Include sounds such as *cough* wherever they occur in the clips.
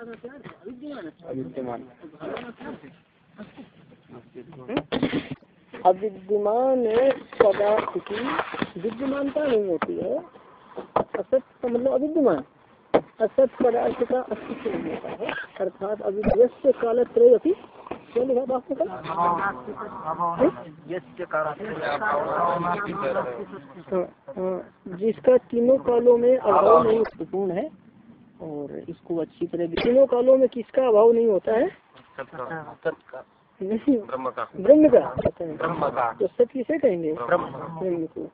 अविद्यमान। अविद्यमान पदार्थ की विद्यमानता नहीं होती है। असत का मतलब अविद्यमान। असत पदार्थ का अस्तित्व नहीं होता है। अर्थात अविद्यस्त काल त्रय अभी क्या लिखा कल हाँ, हाँ, जिसका तीनों कालों में अभाव नहीं है और इसको अच्छी तरह तीनों कालों में किसका अभाव नहीं होता है? नहीं। ब्रह्म का। ब्रह्म का? कहते हैं ब्रह्म का। तो सत्य किसे कहेंगे? ब्रह्म। ब्रह्म को।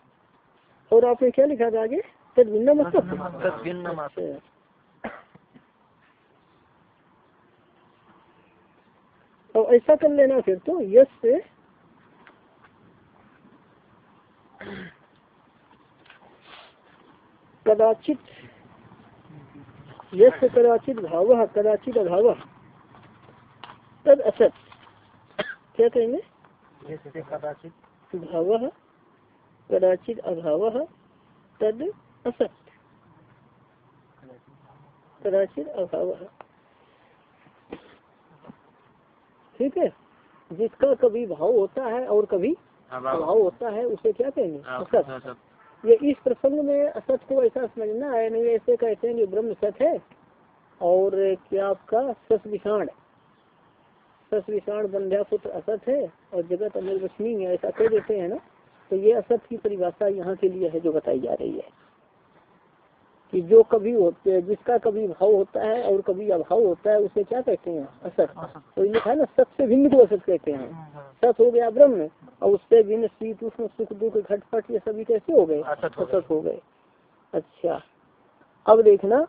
और आपने क्या लिखा था आगे? तद भिन्न मतलब तद्भिन्न अच्छा। और ऐसा कर लेना फिर तो यश से। कदाचित यश कदाचित भाव कदाचित अभाव। तद असत। क्या कहेंगे? भाव कदाचित अभाव तद असत। कदाचित अभाव। ठीक है? जिसका कभी भाव होता है और कभी अभाव। होता है उसे क्या कहेंगे? असत। ये इस प्रसंग में असत को ऐसा समझना है, नहीं, ऐसे कहते हैं कि ब्रह्म सत है, और क्या आपका सस विषाण सस विषाण बंध्या पुत्र असत है, और जगत अमर रश्मि है, ऐसा कह देते हैं ना? तो ये असत की परिभाषा यहाँ के लिए है जो बताई जा रही है। कि जो कभी होते हैं जिसका कभी भाव होता है और कभी अभाव होता है उसे क्या कहते हैं? असत। तो ये लिखा है ना सत से भिन्न को असत कहते हैं। सत हो गया ब्रह्म और उससे भिन्न शीत उष्ण सुख दुख घटपट ये सभी कैसे हो गए? असत हो गए। हो अच्छा। अब देखना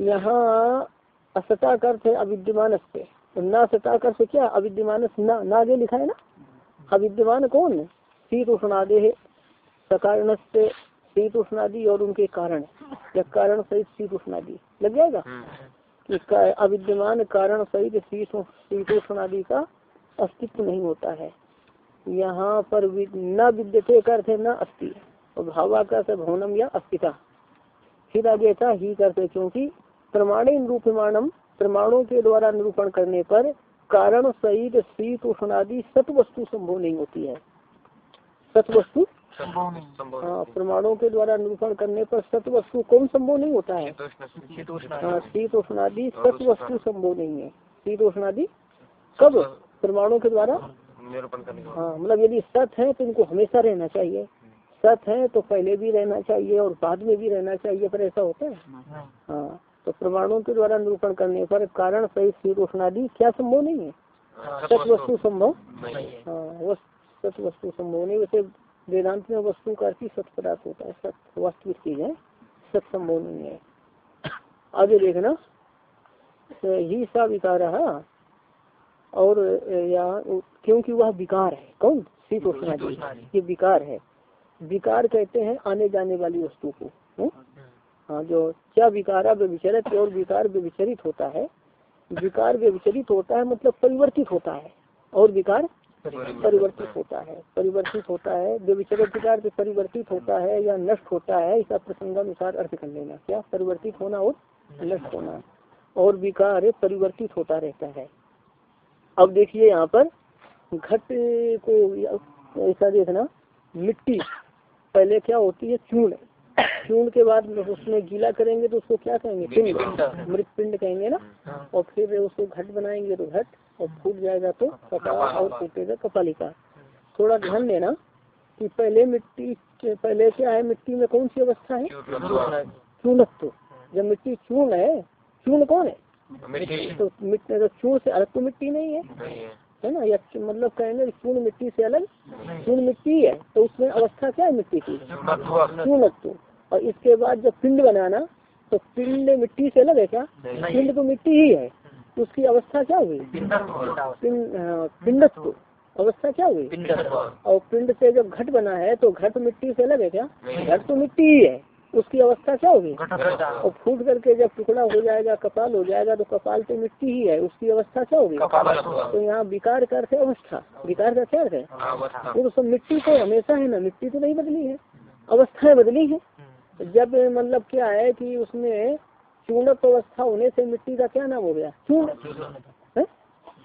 यहाँ असता का अर्थ है अविद्यमान से। ना सता का अर्थ क्या? अविद्यमान ना ना आगे लिखा है ना? अविद्यमान कौन? शीत उष्णादे है। सकारण से शीत उष्णादि और उनके कारण। या कारण सहित शीत उष्णादि लग जाएगा? कि अविद्यमान कारण सहित शीत शीतोष्णादि का अस्तित्व नहीं होता है। यहाँ पर न विद्यते का अर्थ न अस्ति और भावा का अर्थ भवनम या अस्तिता। फिर आगे था ही करते क्योंकि प्रमाणे निरूपमाणम प्रमाणों के द्वारा निरूपण करने पर कारण सहित शीत उष्णादि सत वस्तु संभव नहीं होती है। सत वस्तु हाँ। प्रमाणों के द्वारा निरूपण करने पर सत वस्तु कौन संभव नहीं होता है? हाँ शीत उष्णादि सत वस्तु संभव नहीं है। शीत उष्णादि कब प्रमाणों के द्वारा? निरूपण करने हाँ मतलब यदि सत है तो इनको हमेशा रहना चाहिए। सत है तो पहले भी रहना चाहिए और बाद में भी रहना चाहिए पर ऐसा होता है? हाँ। तो प्रमाणों के द्वारा निरूपण करने पर कारण सहित शीत उष्णादि क्या संभव नहीं है? सत वस्तु संभव? हाँ। वो सत वस्तु संभव नहीं वैसे वेदांत में वस्तु का अर्थ ही सत पदार्थ होता है सत वास्तविक चीज़ है सत संभव नहीं है। आगे देखना तो ही सा विकार और यहाँ क्योंकि वह विकार है कौन? शीतोष्णादि ये विकार है। विकार कहते हैं आने जाने वाली वस्तु को? हाँ? जो क्या विकारा व्यविचरित और विकार व्यविचरित होता है। विकार व्यविचरित होता है मतलब परिवर्तित होता है और विकार परिवर्तित होता है। परिवर्तित होता है। व्यविचरित विकार से परिवर्तित होता है या नष्ट होता है इसका प्रसंगानुसार अर्थ कर लेना। क्या? परिवर्तित होना और नष्ट होना। और विकार परिवर्तित होता रहता है। अब देखिए यहाँ पर घट को ऐसा देखना मिट्टी पहले क्या होती है? चूर्ण। चूर्ण के बाद उसमें गीला करेंगे तो उसको क्या कहेंगे? पिंड। मृत पिंड। कहेंगे ना? और फिर उसको घट बनाएँगे तो घट। और फूट जाएगा तो कपाल और फूटेगा कपालिका थोड़ा ध्यान देना कि पहले मिट्टी पहले क्या है मिट्टी में कौन सी अवस्था है? चूर्णत्व जब मिट्टी चूर्ण है चूर्ण कौन है? तो मिट्टी तो चूर्ण से अलग तो मिट्टी नहीं है। है। है ना? या मतलब कहेंगे चूर्ण मिट्टी से अलग? चूर्ण मिट्टी है तो उसमें अवस्था क्या है मिट्टी की? चूर्णत्व और इसके बाद जब पिंड बनाना तो पिंड मिट्टी से अलग है क्या? पिंड तो मिट्टी ही है। तो उसकी अवस्था क्या हुई? पिंड हाँ, पिंडत्व अवस्था क्या हुई? और पिंड से जब घट बना है तो घट मिट्टी से अलग है क्या? घट तो मिट्टी ही है। उसकी अवस्था क्या होगी? और फूट करके जब टुकड़ा हो जाएगा कपाल हो जाएगा तो कपाल तो मिट्टी ही है। उसकी अवस्था क्या होगी? तो यहाँ विकार का अर्थ अवस्था। विकार का क्या अर्थ है? वो तो सब मिट्टी तो हमेशा है ना। मिट्टी तो नहीं बदली है। अवस्थाएँ बदली है। जब मतलब क्या है कि उसमें चूर्णक अवस्था होने से मिट्टी का क्या नाम हो गया? चूर्ण?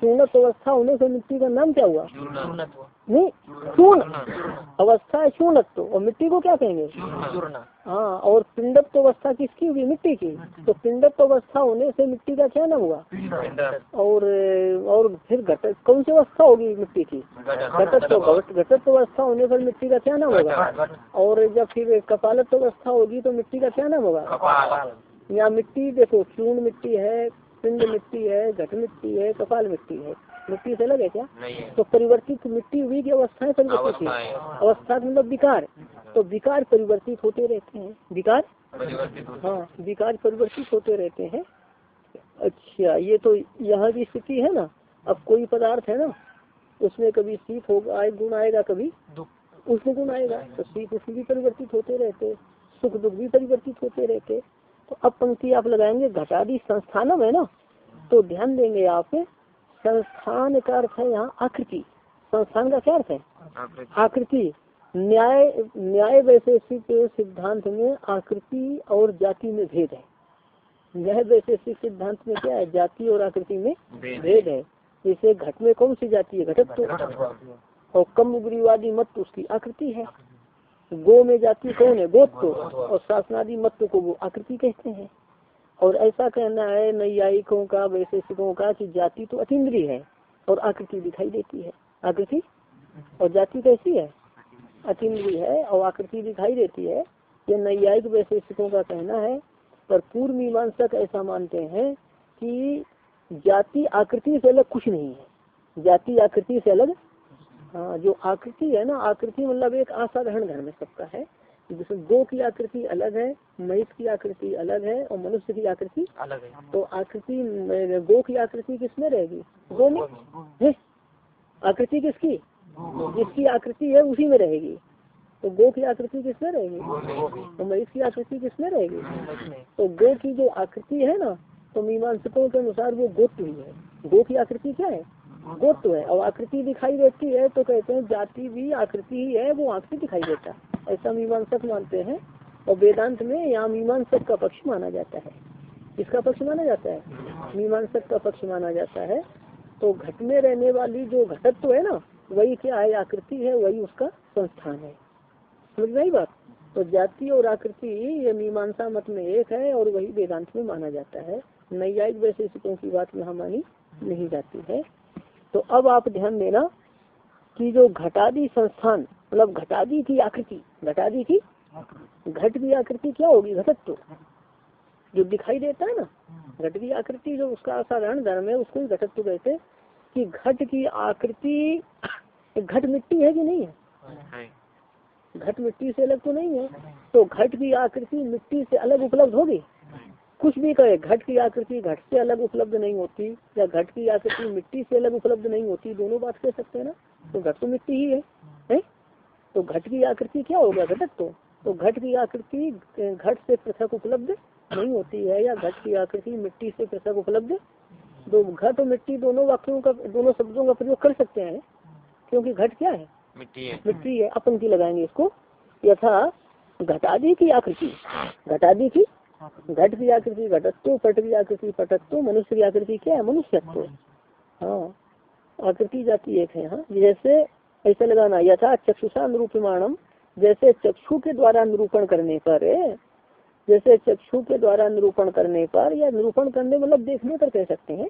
चूर्णक अवस्था होने से मिट्टी का नाम क्या हुआ? नहीं चूर्ण अवस्था है चूर्णत्व और मिट्टी को क्या कहेंगे? हाँ और पिंडत्व अवस्था किसकी हुई मिट्टी की। तो पिंडत्व अवस्था होने से मिट्टी का क्या नाम हुआ? और और फिर घट कौन सी अवस्था होगी मिट्टी की? घटत्व। घट- घटत्व अवस्था होने पर मिट्टी का क्या नाम होगा? और जब फिर कपालत्व अवस्था होगी तो मिट्टी का क्या नाम होगा? यहाँ मिट्टी देखो चूर्ण मिट्टी है पिंड मिट्टी है घट मिट्टी है कपाल मिट्टी है। मिट्टी से अलग है क्या? नहीं तो परिवर्तित मिट्टी हुई की अवस्थाएँ परिवर्तित हुई? अवस्था मतलब विकार। तो विकार परिवर्तित होते रहते हैं। विकार? हाँ विकार परिवर्तित होते रहते हैं। अच्छा ये तो यहाँ की स्थिति है ना? अब कोई पदार्थ है ना उसमें कभी शीत होगा आए गुण आएगा कभी? उसमें गुण आएगा। तो शीत उसमें भी परिवर्तित होते रहते सुख दुख भी परिवर्तित होते रहते तो अब पंक्ति आप लगाएँगे घटादी संस्थानम है ना तो ध्यान देंगे आप संस्थान का अर्थ है यहाँ आकृति। संस्थान का क्या अर्थ है? आकृति। न्याय न्याय वैशेषिक सिद्धांत में आकृति और जाति में भेद है। न्याय वैशेषिक सिद्धांत में क्या है? जाति और आकृति में भेद है। जैसे घट में कौन सी जाति है? घटत्व। और कम उग्रीवादी मत उसकी आकृति है। गो में जाति कौन है? गोत्व और शासनादि मत को वो आकृति कहते हैं। और ऐसा कहना है, नैयायिकों का, वैशेषिकों का कि जाति तो अतीन्द्रिय है और आकृति दिखाई देती है। आकृति? और जाति कैसी है? अतीन्द्रिय है और आकृति दिखाई देती है। ये नैयायिक, वैशेषिकों का कहना है। पर पूर्व मीमांसक ऐसा मानते हैं कि जाति आकृति से अलग कुछ नहीं है। जाति आकृति से अलग हाँ जो आकृति है ना आकृति मतलब एक असाधारण धर्म है सबका है? जैसे गो की आकृति अलग है महिष की आकृति अलग है और मनुष्य की आकृति अलग है। तो आकृति गो की आकृति किसमें रहेगी? गो में? आकृति किसकी? जिसकी आकृति है उसी में रहेगी। तो गो की आकृति किसमें रहेगी? तो महिष की आकृति किसमें रहेगी? तो गो की जो आकृति है ना तो मीमांसकों के अनुसार वो गोत्व ही है। गो की आकृति क्या है? गोत्व है और आकृति दिखाई देती है तो कहते हैं जाति भी आकृति ही है, वो आँख से दिखाई देता। है ऐसा मीमांसक मानते हैं और वेदांत में यहाँ मीमांसक का पक्ष माना जाता है। किसका पक्ष माना जाता है? मीमांसक का पक्ष माना जाता है। तो घट में रहने वाली जो घटत्व है ना, वही क्या है? आकृति है, वही उसका संस्थान है। समझ में बात? तो जाति और आकृति, ये मीमांसा मत में एक है और वही वेदांत में माना जाता है। नैयायिक वैशेषिकों की बात यहाँ मानी नहीं जाती है। तो अब आप ध्यान देना कि जो घटादी संस्थान मतलब घटादी की आकृति घटादी की घट की आकृति क्या होगी? घटत्व। जो दिखाई देता है ना घट की आकृति जो उसका असाधारण धर्म है उसको घटत्व कहते हैं कि घट की आकृति घट मिट्टी है कि नहीं है? घट मिट्टी से अलग तो नहीं है। तो घट की आकृति मिट्टी से अलग उपलब्ध होगी? कुछ भी कहे घट की आकृति घट से अलग उपलब्ध नहीं होती या घट की आकृति मिट्टी से अलग उपलब्ध नहीं होती दोनों बात कह सकते हैं ना? तो घट तो मिट्टी ही है, है? तो घट की आकृति क्या हो गया घटक तो तो घट की आकृति घट से पृथक उपलब्ध नहीं होती है या घट की आकृति मिट्टी से पृथक उपलब्ध? दो घट और मिट्टी दोनों वाक्यों का दोनों शब्दों का प्रयोग कर सकते हैं क्योंकि घट क्या है? मिट्टी है। मिट्टी है अपंक्ति लगाएँगे इसको। यथा घटादी की आकृति घटादी की घट की आकृति, घटत्व, पट की आकृति, पटत्व, मनुष्य की आकृति, क्या है? मनुष्यत्व। हाँ। आकृति जाति एक है हाँ। जैसे ऐसा लगाना, यथा चक्षुषा निरूपमाणम जैसे चक्षु के द्वारा निरूपण करने पर, जैसे चक्षु के द्वारा निरूपण करने पर, या निरूपण करने मतलब देखने पर कह सकते हैं।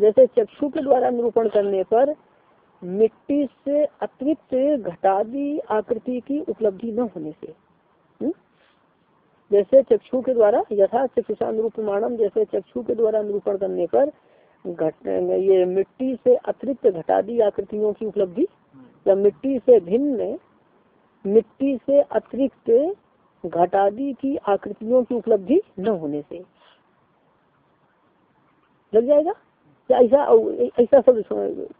जैसे चक्षु के द्वारा निरूपण करने पर मिट्टी से अतिरिक्त घटादी आकृति की उपलब्धि न होने से हुँ? जैसे चक्षु के द्वारा यथा चक्षुषा निरूपमाणम, जैसे चक्षु के द्वारा निरूपण करने पर घट ये मिट्टी से अतिरिक्त घटादी आकृतियों की उपलब्धि या मिट्टी से भिन्न, मिट्टी से अतिरिक्त घटादी की आकृतियों की उपलब्धि न होने से। लग जाएगा? या ऐसा ऐसा शब्द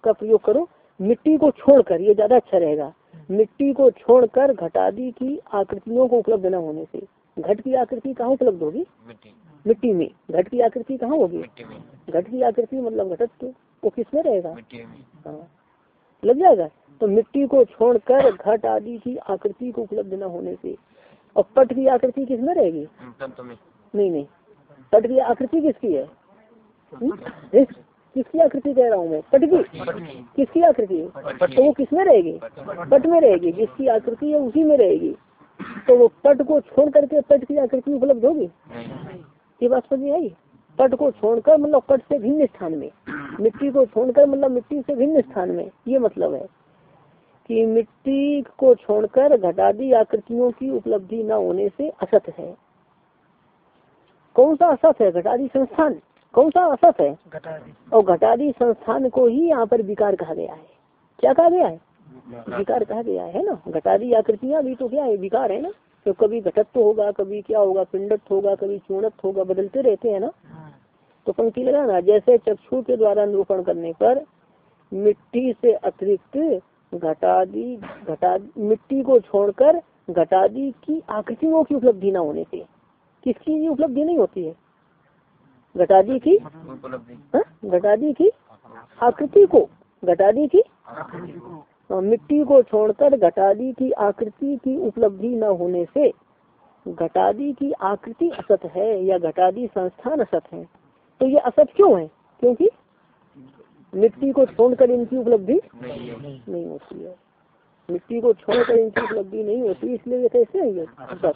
का प्रयोग करो। मिट्टी को छोड़कर, ये ज़्यादा अच्छा रहेगा। मिट्टी को छोड़कर घटादी की आकृतियों को उपलब्ध न होने से। घट की आकृति कहाँ उपलब्ध होगी? मिट्टी। मिट्टी में। घट की आकृति कहाँ होगी? घट की आकृति मतलब घटत्व वो किसमें रहेगा? में। हाँ। लग जाएगा? तो मिट्टी को छोड़कर घट आदि की आकृति को उपलब्ध न होने से। और पट की आकृति किसमें रहेगी? नहीं नहीं। पट की आकृति किसकी है? किसकी आकृति कह रहा हूँ मैं? पट की। किसकी आकृति? तो वो किसमें रहेगी? पट में रहेगी। जिसकी आकृति है उसी में रहेगी। तो वो पट को छोड़ करके पट की आकृति उपलब्ध होगी? ये बात समझ में आई? पट को छोड़कर मतलब पट से भिन्न स्थान में। मिट्टी को छोड़कर मतलब मिट्टी से भिन्न स्थान में। ये मतलब है कि मिट्टी को छोड़कर घटादी आकृतियों की उपलब्धि न होने से असत है। कौन सा असत है? घटादी संस्थान। कौन सा असत है? घटादी। और घटादी संस्थान को ही यहाँ पर विकार कहा गया है। क्या कहा गया है? विकार कहा गया है ना? घटादी आकृतियाँ भी तो क्या है? विकार है ना? तो कभी घटत्व होगा कभी क्या होगा? पिंडत्व होगा कभी चूर्णत्व होगा बदलते रहते हैं ना? तो पंक्ति लगाना जैसे चक्षु के द्वारा निरूपण करने पर मिट्टी से अतिरिक्त घटादी घटा मिट्टी को छोड़कर घटादी की आकृतियों की उपलब्धि न होने से। किसकी ये उपलब्धि नहीं होती है? घटादी की? हाँ? घटादी की आकृति को। घटादी की। मिट्टी को छोड़कर घटादी की आकृति की उपलब्धि न होने से घटादी की आकृति असत है या घटादी संस्थान असत है? तो ये असत क्यों है? क्योंकि मिट्टी को छोड़कर इनकी उपलब्धि नहीं होती है। मिट्टी को छोड़कर इनकी उपलब्धि नहीं होती, इसलिए ये कैसे है ये अच्छा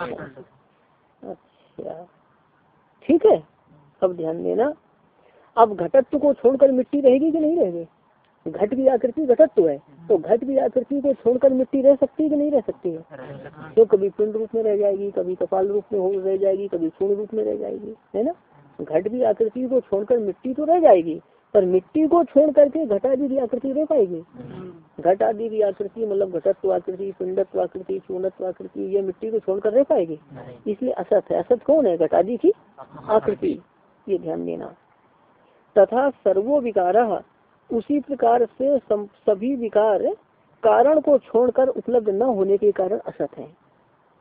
ठीक है, अब ध्यान देना। अब घटत्व को छोड़कर मिट्टी रहेगी कि नहीं रहेगी? घट की आकृति घटत्व है। तो घट की आकृति को छोड़कर मिट्टी रह सकती है कि नहीं रह सकती है? तो कभी पिंड रूप में रह जाएगी कभी कपाल रूप में हो रह जाएगी कभी सूर्ण रूप में रह जाएगी है ना? घट की आकृति को छोड़कर मिट्टी तो रह जाएगी पर मिट्टी को छोड़ करके घटादी की आकृति रह पाएगी। घट आदि की आकृति मतलब घटत्व आकृति पिंडत्व आकृति चूर्णत्व आकृति ये मिट्टी को छोड़कर रह पाएगी। इसलिए असत है। असत कौन है? घटादी की आकृति। ये ध्यान देना। तथा सर्वो विकार उसी प्रकार से सभी विकार कारण को छोड़कर उपलब्ध न होने के कारण असत है।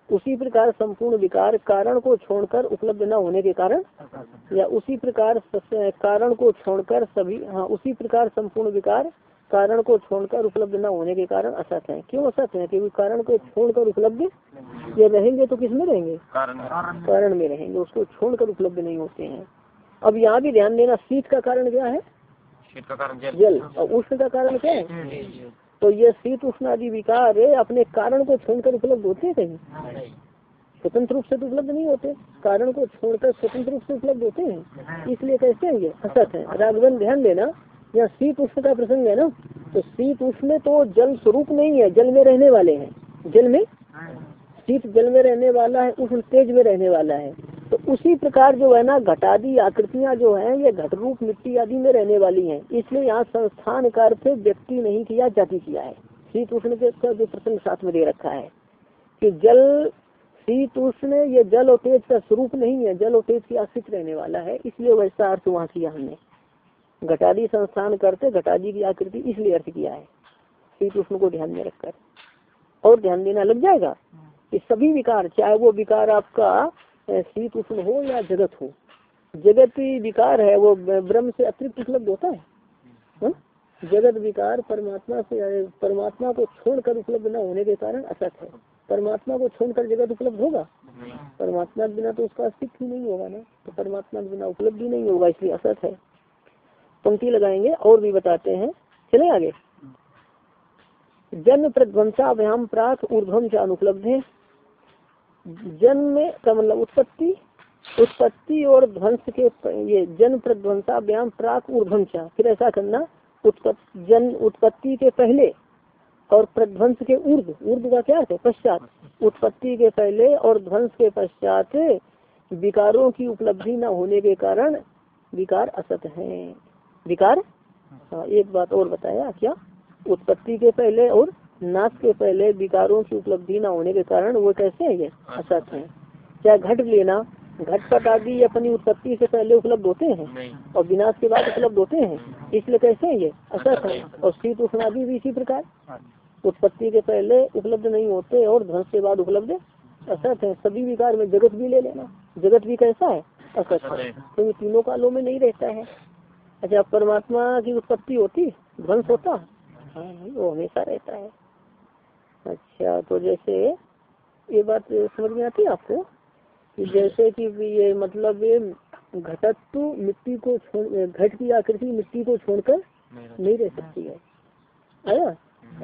उसी प्रकार संपूर्ण विकार कारण को छोड़कर उपलब्ध न होने के कारण या उसी प्रकार कारण को छोड़कर सभी हाँ उसी प्रकार संपूर्ण विकार कारण को छोड़कर उपलब्ध न होने के कारण असत है। क्यों असत है? क्योंकि कारण को छोड़कर उपलब्ध ये रहेंगे तो किसमें। रहेंगे कारण में रहेंगे। उसको छोड़कर उपलब्ध नहीं होते हैं। अब यहाँ भी ध्यान देना शीत का कारण क्या है? शीत का कारण जल। जल और उष्ण का कारण क्या है? तो ये शीत उष्ण आदि विकार अपने कारण को छोड़कर उपलब्ध होते हैं कहीं? स्वतंत्र रूप से तो उपलब्ध नहीं होते। कारण को छोड़कर स्वतंत्र रूप से उपलब्ध होते हैं। इसलिए कैसे है ये असत है। राघवन ध्यान देना यहाँ शीत उष्ण का प्रसंग है ना? तो शीत उष्ण तो जल स्वरूप नहीं है जल में रहने वाले हैं। जल में? शीत जल में रहने वाला है उष्ण तेज में रहने वाला है। उसी प्रकार जो है ना, घटादी आकृतियाँ जो है, ये घट रूप मिट्टी आदि में रहने वाली हैं। इसलिए यहाँ संस्थान कार से व्यक्ति नहीं किया, जाति किया है। शीत उष्ण के जो प्रसंग साथ में दे रखा है कि जल शीत उष्ण ये जल और तेज का स्वरूप नहीं है, जल और तेज की आश्रित रहने वाला है। इसलिए वैसा अर्थ वहाँ किया हमने। घटादी संस्थान करते घटादी की आकृति इसलिए अर्थ किया है। शीत उष्ण को ध्यान में रखकर। और ध्यान देना लग जाएगा कि सभी विकार, चाहे वो विकार आपका शीत उष्ण हो या जगत हो? जगत विकार है, वो ब्रह्म से अतिरिक्त उपलब्ध होता है। हा? जगत विकार परमात्मा से परमात्मा को छोड़कर उपलब्ध न होने के कारण असत है। परमात्मा को छोड़कर जगत उपलब्ध होगा? परमात्मा के बिना तो उसका अस्तित्व ही नहीं होगा ना। तो परमात्मा के बिना उपलब्धि नहीं होगा, इसलिए असत है। पंक्ति लगाएँगे और भी बताते हैं। चले आगे? जन्म प्रध्वंसा प्रध्वंसाभ्याम प्राक ऊर्ध्वम से अनुपलब्ध है। जन्म का मतलब उत्पत्ति? उत्पत्ति और ध्वंस के ये जन्म प्रध्वंसाभ्याम प्राक ऊर्ध्वम फिर ऐसा करना उत्पत्ति जन्म उत्पत्ति के पहले और प्रध्वंस के ऊर्ध ऊर्ध का क्या है? पश्चात। उत्पत्ति के पहले और ध्वंस के पश्चात विकारों की उपलब्धि न होने के कारण विकार असत है। विकार? हाँ एक बात और बताया, क्या? उत्पत्ति के पहले और नाश के पहले विकारों की उपलब्धि न होने के कारण वो कैसे है? ये असत है। क्या घट लेना घट पट आदि अपनी उत्पत्ति से पहले उपलब्ध होते हैं? और विनाश के बाद उपलब्ध होते हैं? इसलिए कैसे है ये? असत है। और शीत उष्ण आदि भी इसी प्रकार? उत्पत्ति के पहले उपलब्ध नहीं होते और ध्वंस के बाद उपलब्ध असत है। सभी विकार में जगत भी ले लेना। जगत भी कैसा है? असत है। तो ये तीनों कालों में नहीं रहता है। अच्छा परमात्मा की उत्पत्ति होती? ध्वंस होता? हाँ वो हमेशा रहता है। अच्छा तो जैसे ये बात समझ में आती है आपको? कि जैसे कि ये मतलब ये घटत्व मिट्टी को छोड़ घट की आकृति मिट्टी को छोड़कर नहीं रह सकती। है। आया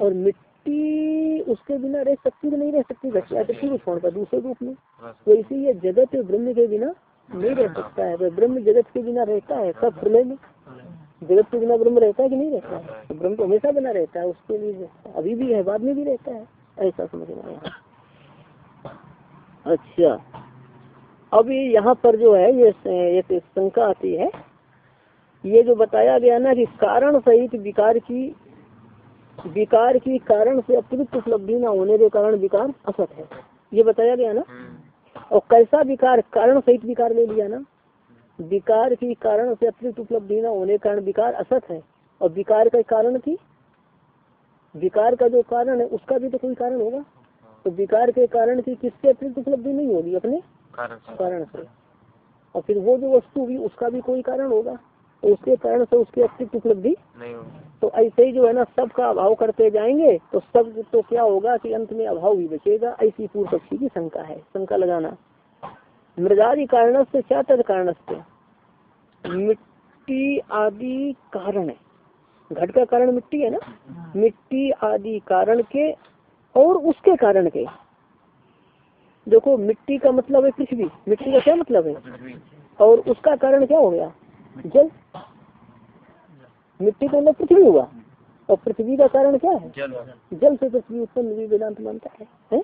और मिट्टी उसके बिना रह सकती कि नहीं रह सकती घट की आकृति को छोड़कर दूसरे रूप में। वैसे ये जगत ब्रह्म के बिना नहीं रह सकता है। ब्रह्म जगत के बिना रहता है सब प्रलय में। जगत के बिना ब्रह्म रहता है कि नहीं रहता है? तो ब्रह्म तो हमेशा बना रहता है उसके लिए अभी भी है बाद में भी रहता है। ऐसा समझना है अच्छा। अब ये यहाँ पर जो है ये एक शंका आती है। ये जो बताया गया ना कि कारण सहित विकार की विकार की कारण से अतिरिक्त उपलब्धि न होने के कारण विकार असत है। ये बताया गया ना? और कैसा विकार कारण सहित विकार ले लिया ना? विकार की कारण से अतिरिक्त उपलब्धि न होने के कारण विकार असत है। और विकार का कारण की? विकार का जो कारण है उसका भी तो कोई कारण होगा। तो विकार के कारण की किससे अतिरिक्त उपलब्धि नहीं होगी? अपने? कारण से। और फिर वो जो वस्तु भी उसका भी कोई कारण होगा। तो उसके कारण से उसकी अतिरिक्त उपलब्धि तो ऐसे ही जो है ना सब का अभाव करते जाएँगे तो सब तो क्या होगा कि अंत में अभाव भी बचेगा। ऐसी पूर्व पक्षी की शंका है। शंका लगाना। मृदादि कारण से क्या तद कारण से मिट्टी आदि कारण है। घट का कारण मिट्टी है ना? मिट्टी आदि कारण के और उसके कारण के। देखो मिट्टी का मतलब है पृथ्वी मिट्टी का क्या मतलब है? और उसका कारण क्या हो गया? जल। मिट्टी का मतलब पृथ्वी हुआ। और पृथ्वी का कारण क्या है? जल। जल से पृथ्वी उत्पन्न वेदांत मानता है, है?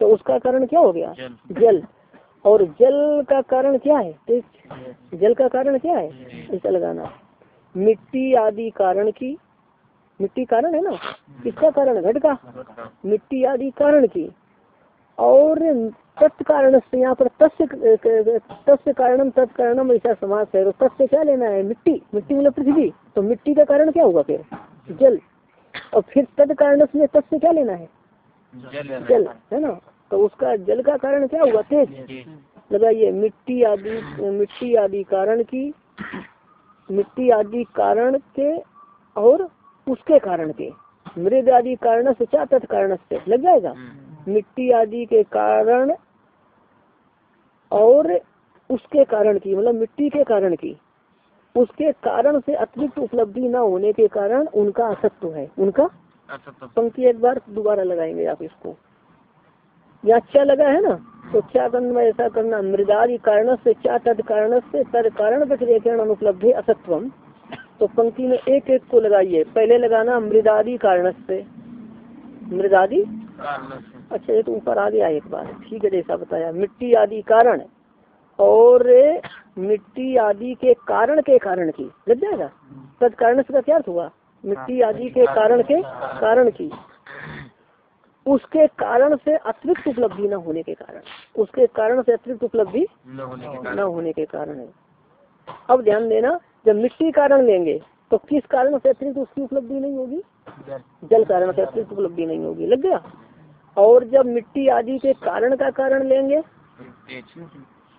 तो उसका कारण क्या हो गया? जल। और जल का कारण क्या है? जल का कारण क्या है? ऐसा लगाना। मिट्टी आदि कारण की मिट्टी कारण है ना? किसका कारण? घट का। मिट्टी आदि कारण की। और तत्कारण से यहाँ पर तस्य तस्य कारणम तत्कारणम ऐसा समाज है। तो तस्य क्या लेना है? मिट्टी। मिट्टी मतलब पृथ्वी। तो मिट्टी का कारण क्या होगा फिर? जल। और फिर तद कारण में तस्य क्या लेना है। जल है ना? तो उसका जल का कारण क्या हुआ? तेज। लगाइए मिट्टी आदि मिट्टी आदि कारण की मिट्टी आदि कारण के और उसके कारण के। मृद आदि कारण से क्या तत्कारण से? लग जाएगा? मिट्टी आदि के कारण और उसके कारण की मतलब मिट्टी के कारण की। उसके कारण से अतिरिक्त उपलब्धि न होने के कारण उनका असत्व है। उनका पंक्ति एक बार दोबारा लगाएँगे आप इसको। या अच्छा लगा है ना? तो क्या करना ऐसा करना? मृदादि कारण से, क्या तद कारण से, तद कारण व्यतिरेकरण अनुपलब्धि असत्वम। तो पंक्ति में एक एक को लगाइए। पहले लगाना मृदादि कारण से। मृदादि अच्छा ये तो ऊपर आ गया एक बार। ठीक है, जैसा बताया। मिट्टी आदि कारण। और मिट्टी आदि के कारण के कारण की। लग जाएगा? तद कारण से क्या हुआ? मिट्टी आदि के कारण के? कारण की। उसके कारण से अतिरिक्त उपलब्धि न होने के कारण। उसके कारण से अतिरिक्त उपलब्धि न होने के कारण। है। अब ध्यान देना जब मिट्टी कारण लेंगे तो किस कारण से अतिरिक्त उसकी उपलब्धि नहीं होगी? जल। कारण से अतिरिक्त उपलब्धि नहीं होगी। लग गया? और जब मिट्टी आदि के कारण का कारण लेंगे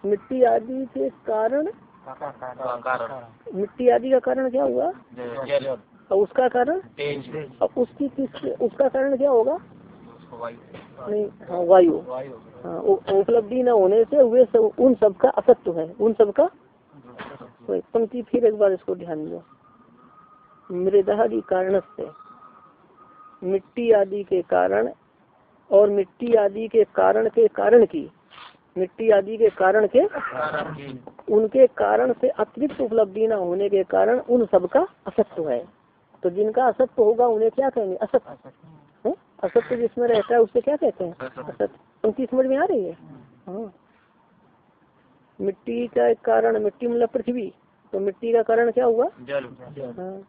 मिट्टी आदि के कारण मिट्टी आदि का कारण क्या हुआ? और उसका कारण? और उसकी किस उसका कारण क्या होगा? हाँ वायु। हाँ उपलब्धि न होने से वे सब, उन सब का असत्व है, उन सब का पंक्ति फिर एक बार इसको ध्यान दो मृदादि कारण से मिट्टी आदि के कारण और मिट्टी आदि के कारण के कारण की, मिट्टी आदि के कारण के, उनके कारण से अतिरिक्त उपलब्धि न होने के कारण उन सब का असत्व है। तो जिनका असत्व होगा, उन्हें क्या कहेंगे? असत्य। असत्य जिसमें रहता है उससे क्या कहते हैं? असत्य उनकी समझ में आ रही है? हाँ। मिट्टी का एक कारण मिट्टी मतलब पृथ्वी। तो मिट्टी का कारण क्या हुआ? हाँ।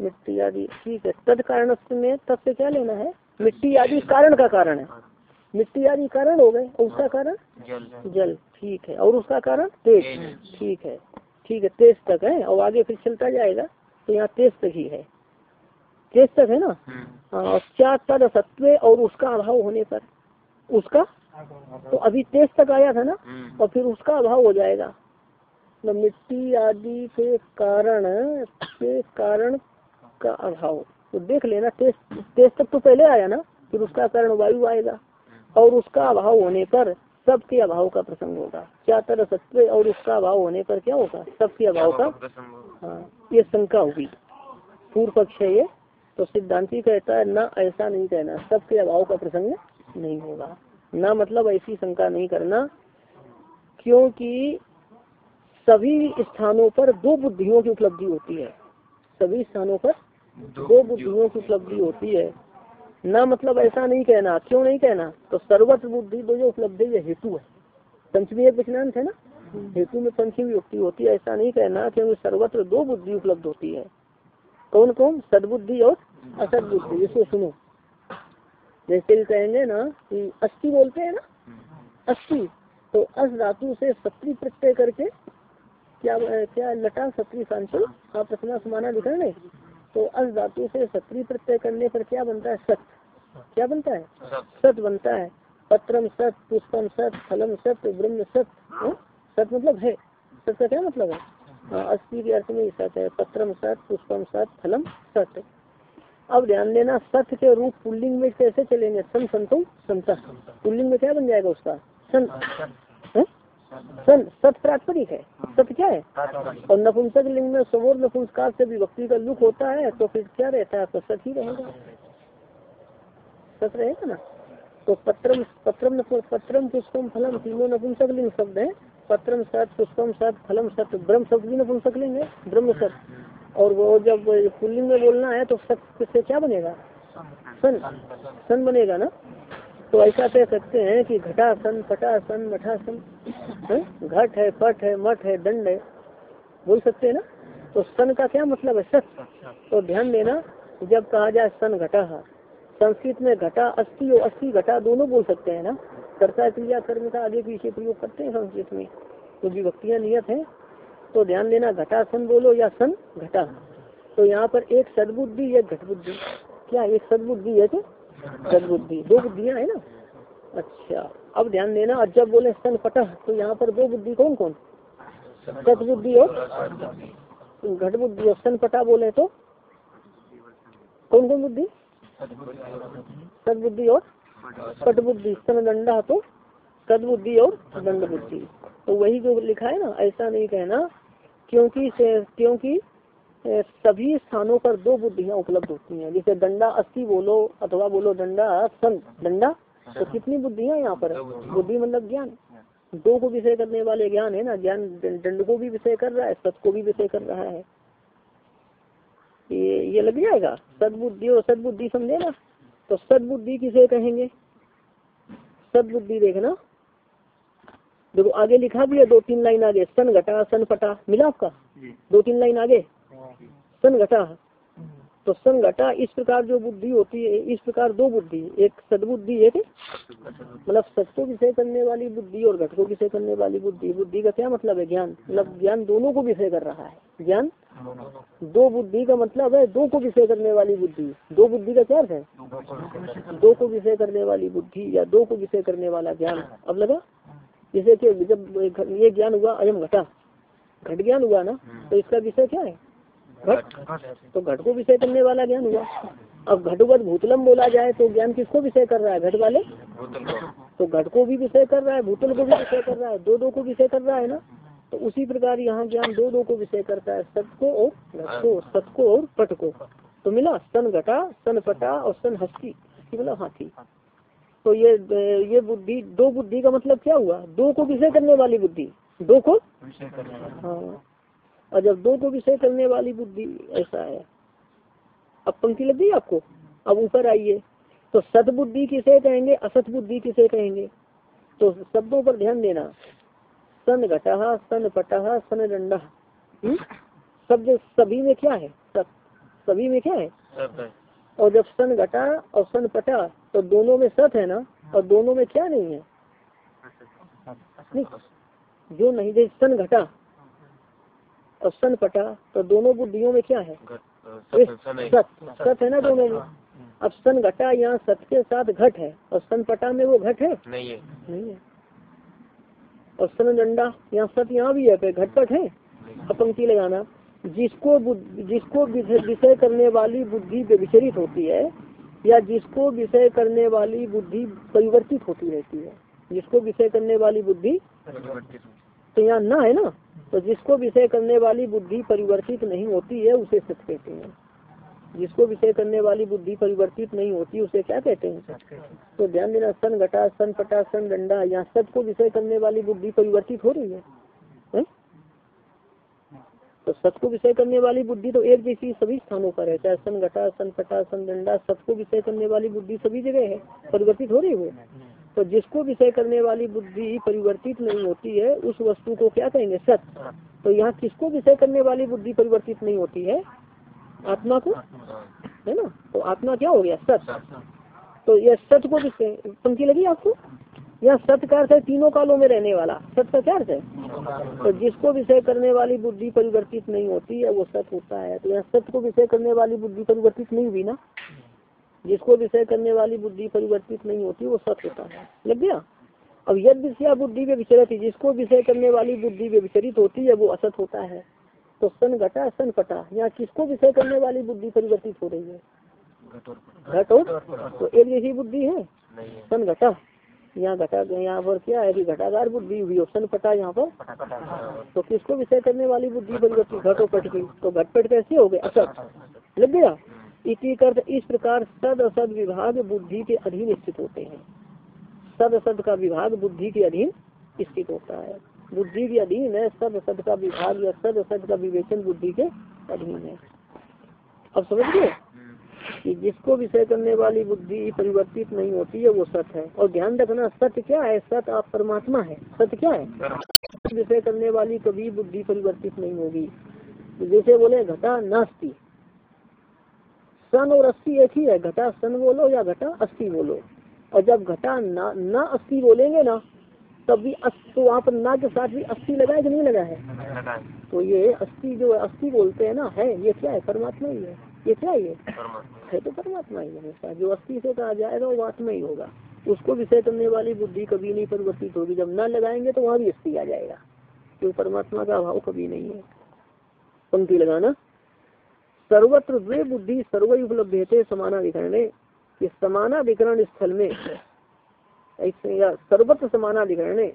मिट्टी आदि ठीक है। तद कारण में तब से क्या लेना है? मिट्टी आदि कारण का कारण है। मिट्टी आदि कारण हो गए। और उसका कारण? जल। ठीक है। और उसका कारण? तेज। ठीक है। ठीक है। तेज तक है। और आगे फिर चलता जाएगा। तो यहाँ तेज तक ही है। तेज तक है ना? हाँ क्या तद असत्व और उसका अभाव होने पर। उसका? तो अभी तेज तक आया था ना? और फिर उसका अभाव हो जाएगा। तो मिट्टी आदि के कारण के कारण का अभाव। तो देख लेना तेज तेज तक तो पहले आया ना? फिर उसका कारण वायु आएगा। और उसका अभाव होने पर सब के अभाव का प्रसंग होगा। क्या तरह सत्य और उसका अभाव होने पर क्या होगा? सब के अभाव का हाँ ये शंका होगी। पूर्व पक्ष है ये। तो सिद्धांति कहता है ना ऐसा नहीं कहना। सबके अभाव का प्रसंग नहीं होगा। ना मतलब ऐसी शंका नहीं करना क्योंकि सभी स्थानों पर दो बुद्धियों की उपलब्धि होती है। सभी स्थानों पर दो बुद्धियों की उपलब्धि होती है। ना मतलब ऐसा नहीं कहना। क्यों नहीं कहना? तो सर्वत्र बुद्धि दो जो उपलब्धि है हेतु है। पंचमी एक विचनांत है ना? हेतु में पंचमी युक्ति होती है। ऐसा नहीं कहना क्योंकि सर्वत्र दो बुद्धि उपलब्ध होती है। कौन कौन? सदबुद्धि और असदबुद्धि। इसको सुनो। जैसे कहेंगे ना कि अस्थि बोलते हैं ना? अस्थि। तो अस धातु से सत्री प्रत्यय करके क्या क्या लटा सत्री सांचल? आप प्रश्न समाना लिखा नहीं? तो अस धातु से सत्री प्रत्यय करने पर क्या बनता है? सत। क्या बनता है? सत बनता है। पत्रम सत पुष्पम सत फलम सत ब्रह्म सत। हाँ? सत मतलब है। सत का क्या मतलब है? हाँ, अस्थि के अर्थ में सत है पत्रम सत पुष्पम सत फलम सत। अब ध्यान देना सत के रूप पुल्लिंग में कैसे चलेंगे? सन संतो संत। पुल्लिंग में क्या बन जाएगा उसका? सन सन सत प्राथमिक है। सत क्या है? और नपुंसक लिंग में सवोर नपुंसकार से भी विभक्ति का लुक होता है तो फिर क्या रहता है? तो सत ही रहेगा। सत रहेगा ना? तो पत्रम पत्रम पत्रम पुष्पम फलम तीनों नपुंसक लिंग शब्द है। पत्रम सत पुष्पम सत फलम सत, ब्रह्म शब्द भी नपुंसक लिंग, ब्रह्म सत। और वो जब पुल्लिंग में बोलना है तो सत से क्या बनेगा? सन। सन बनेगा ना? तो ऐसा कह सकते हैं कि घटासन पटासन मठासन घट है, पट है, मठ है, दंड है, बोल सकते हैं ना? तो सन का क्या मतलब है? सत। तो ध्यान देना, जब कहा जाए सन घटा, संस्कृत में घटा अस्थि और अस्थि घटा दोनों बोल सकते हैं ना? कर्ता क्रिया कर्म का आगे पीछे प्रयोग करते हैं संस्कृत में। तो विभक्तियाँ नियत है तो ध्यान देना घटा सन बोलो या सन घटा। तो यहाँ पर एक सदबुद्धि, एक घट बुद्धि क्या एक सदबुद्धि है तो सदबुद्धि दो बुद्धियाँ है ना? अच्छा अब ध्यान देना और जब बोले सन पटह तो यहाँ पर दो बुद्धि कौन कौन? सदबुद्धि और घट बुद्धि और सन पटा बोले तो कौन कौन बुद्धि? सदबुद्धि और पट बुद्धि सन दंडा तो सदबुद्धि और दंड बुद्धि तो वही जो लिखा है ना, ऐसा नहीं कहना, क्योंकि क्योंकि सभी स्थानों पर दो बुद्धियाँ उपलब्ध होती हैं। जैसे दंडा अस्थि बोलो, अथवा बोलो दंडा सन। दंडा? तो कितनी बुद्धियाँ यहाँ पर? बुद्धि मतलब ज्ञान। दो को विषय करने वाले ज्ञान है ना, ज्ञान दंड को भी विषय कर रहा है, सत को भी विषय कर रहा है। ये ये लग जाएगा? सदबुद्धि और सदबुद्धि समझे ना? तो सदबुद्धि किसे कहेंगे? सदबुद्धि देखना। देखो आगे लिखा भी है दो तीन लाइन आगे सन घटा सन फटा मिला आपका? दो तीन लाइन आगे? सन घटा तो घटा इस प्रकार जो बुद्धि होती है, इस प्रकार दो बुद्धि, एक सदबुद्धि, एक मतलब सच को विषय करने वाली बुद्धि और घट को विषय करने वाली बुद्धि। बुद्धि का क्या मतलब है? ज्ञान। मतलब ज्ञान दोनों को विषय कर रहा है। ज्ञान दो बुद्धि का मतलब है दो को विषय करने वाली बुद्धि। दो बुद्धि का क्या है? दो को विषय करने वाली बुद्धि या दो को विषय करने वाला ज्ञान। अब लगा, जैसे जब ये ज्ञान हुआ, अयम घटा। घट ज्ञान हुआ ना तो इसका विषय क्या है? घट तो घट को विषय करने वाला ज्ञान हुआ। अब घटवत भूतलम बोला जाए तो ज्ञान किसको विषय कर रहा है? घट वाले? तो घट को भी विषय कर रहा है भूतल को भी विषय कर रहा है दो दो को विषय कर रहा है ना? तो उसी प्रकार यहाँ ज्ञान दो दो को विषय करता है सत को और घट को सत को और पट को। तो मिला सन घटा सन पटा और सन हस्ती। हस्ती मतलब हाथी। तो ये ये बुद्धि दो बुद्धि का मतलब क्या हुआ? दो को विषय करने वाली बुद्धि। दो को? हाँ। और जब दो को विषय करने वाली बुद्धि ऐसा है। अब पंक्ति लग गई आपको? अब ऊपर आइए। तो सतबुद्धि किसे कहेंगे? असत बुद्धि किसे कहेंगे? तो शब्दों पर ध्यान देना। सन घटा सन पटा सन डंडा हम्म? शब्द सभी में क्या है? सब। सभी में क्या है? और जब सन घटा और सन पटा तो दोनों में सत है ना? और दोनों में क्या नहीं है? नहीं जो नहीं दे सन घटा। और सन पटा तो दोनों बुद्धियों में क्या है? सत सत है ना दोनों में? अब सन घटा यहाँ सत के साथ घट है और सन पटा में वो घट है? नहीं है। नहीं है। और सन डंडा यहाँ सत यहाँ भी है घटपट है? अब पंक्ति लगाना। जिसको जिसको विषय करने वाली बुद्धि विचरित होती है या जिसको विषय करने वाली बुद्धि परिवर्तित होती रहती है? जिसको विषय करने वाली बुद्धि तो यहाँ न है ना? तो जिसको विषय करने वाली बुद्धि परिवर्तित नहीं होती है उसे सत्य कहते हैं। जिसको विषय करने वाली बुद्धि परिवर्तित नहीं होती उसे क्या कहते हैं? तो ध्यान देना सन घटा सन पटा सन डंडा यहाँ सबको विषय करने वाली बुद्धि परिवर्तित हो रही है, है? तो सत को विषय करने वाली बुद्धि तो एक जैसी सभी स्थानों पर है चाहे सन घटा सन पटा सन डंडा सत को विषय करने वाली बुद्धि सभी जगह है परिवर्तित हो रही है। तो जिसको विषय करने वाली बुद्धि परिवर्तित नहीं होती है उस वस्तु को क्या कहेंगे? सत तो यहाँ किसको विषय करने वाली बुद्धि परिवर्तित नहीं होती है? आत्मा को। है। ना? तो आत्मा क्या हो गया? सत तो यह सत को विषय पंक्ति लगी आपको? यह सत्य का अर्थ है तीनों कालों में रहने वाला। सत्य का क्या अर्थ है? तो जिसको विषय करने वाली बुद्धि परिवर्तित नहीं होती है वो सत्य होता है। तो यहाँ सत्य को विषय करने वाली बुद्धि परिवर्तित नहीं हुई ना? जिसको विषय करने वाली बुद्धि परिवर्तित नहीं होती वो सत्य होता है लग गया? अब यद विषय बुद्धि में विचरित जिसको विषय करने वाली बुद्धि में विचरित होती है वो असत होता है। तो सन घटा सन पटा यहाँ किसको विषय करने वाली बुद्धि परिवर्तित हो रही है? घट और तो एक जैसी बुद्धि है? सन घटा। यहाँ घटा यहाँ पर क्या है कि घटागार बुद्धि हुई सन पटा यहाँ पर। तो किसको विषय करने वाली बुद्धि परिवर्तित? घटो पट की। तो घटपट कैसे हो गए असत। लग गया? इसी अर्थ इस प्रकार सद असद विभाग बुद्धि के अधीन स्थित होते हैं। सद असद का विभाग बुद्धि के अधीन स्थित होता है। बुद्धि के अधीन है सद असद का विभाग या सद असद का विवेचन बुद्धि के अधीन है। अब समझ गए कि जिसको विषय करने वाली बुद्धि परिवर्तित नहीं होती है, वो सत्य है। और ध्यान रखना, सत्य क्या है? सत्य आप परमात्मा है। सत्य क्या है? विषय करने वाली कभी बुद्धि परिवर्तित नहीं होगी। जैसे बोले, घटा नास्ती। सन और अस्थि एक ही है। घटा सन बोलो या घटा अस्थि बोलो। और जब घटा ना ना अस्थि बोलेंगे ना तब भी तो वहाँ पर ना के साथ भी अस्थि लगा है कि नहीं लगा है तो ये अस्थि जो अस्थि बोलते हैं ना है ये क्या है? परमात्मा ही है। ये क्या ये? है तो परमात्मा ही हमेशा। जो अस्थि से कहा जाएगा वो आत्मा ही होगा। उसको विषय करने वाली बुद्धि कभी नहीं परिवर्तित होगी। जब न लगाएँगे तो वहाँ भी अस्थि आ जाएगा। क्योंकि परमात्मा का अभाव कभी नहीं है। पंक्ति लगाना। सर्वत्र वे बुद्धि सर्व उपलब्ध थे समानाधिकरण। ये समानाधिकरण स्थल में ऐसे या सर्वत्र समानाधिकरण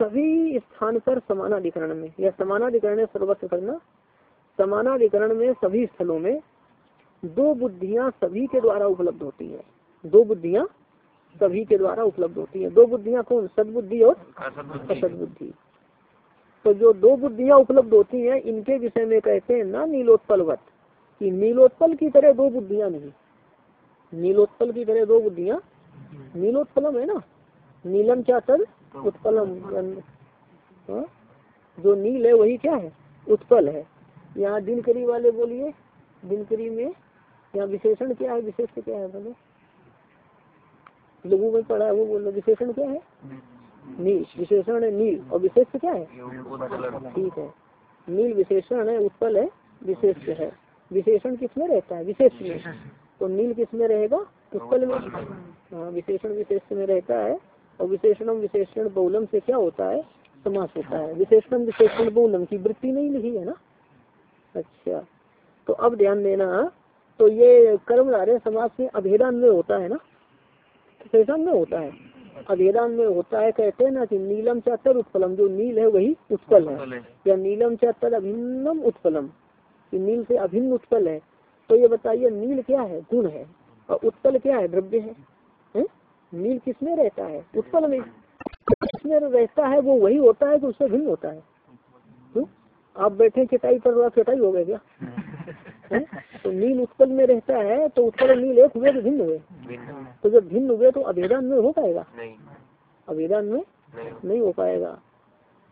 सभी स्थान पर समानाधिकरण में या समानाधिकरण सर्वत्र करना समानाधिकरण में सभी स्थलों में दो बुद्धियाँ सभी के द्वारा उपलब्ध होती है। दो बुद्धियाँ सभी के द्वारा उपलब्ध होती है। दो बुद्धियाँ कौन? सदबुद्धि और असदबुद्धि। तो जो दो बुद्धियाँ उपलब्ध होती हैं इनके विषय में कहते हैं ना नीलोत्पलवत। कि नीलोत्पल की तरह दो बुद्धियाँ नहीं। नीलोत्पल की तरह दो बुद्धियाँ। नीलोत्पलम है ना? नीलम क्या तल उत्पलम। हाँ? जो नील है, वही क्या है? उत्पल है। यहाँ दिनकरी वाले बोलिए। दिनकरी में यहाँ विशेषण क्या है? विशेष क्या है बोले? लोगों में पढ़ा है वो बोलो। विशेषण क्या है? नील। विशेषण है नील। और विशेष क्या है? ठीक है। नील विशेषण है, उत्पल है, विशेष है। विशेषण किसमें रहता है? विशेष में। तो नील किसमें रहेगा? उत्पल में। हाँ विशेषण विशेष में रहता है। और विशेषणम विशेषण बहुलम से क्या होता है? समास होता है। विशेषण विशेषण बहुलम की वृत्ति नहीं लिखी है ना? अच्छा। तो अब ध्यान देना। तो ये कर्म धारे समाज में अभेदान में होता है ना? विशेषण में होता है। अभेदान में होता है कहते हैं ना कि नीलम चातर उत्पलम जो नील है वही उत्पल है। या नीलम चातर अभिन्नम उत्पलम कि नील से अभिन्न उत्पल है तो ये बताइए नील क्या है? गुण है। और उत्पल क्या है? द्रव्य है, है? नील किसमें रहता है? उत्पल में। किसमें रहता है वो वही होता है कि उससे भिन्न होता है। हुँ? आप बैठे चटाई पर आप चटाई हो गए क्या? है? तो नील उत्पल में रहता है तो उत्पल नील एक हुए तो भिन्न हुए। तो जब भिन्न हुए तो अभेदान में हो पाएगा? अभेदान में नहीं हो पाएगा।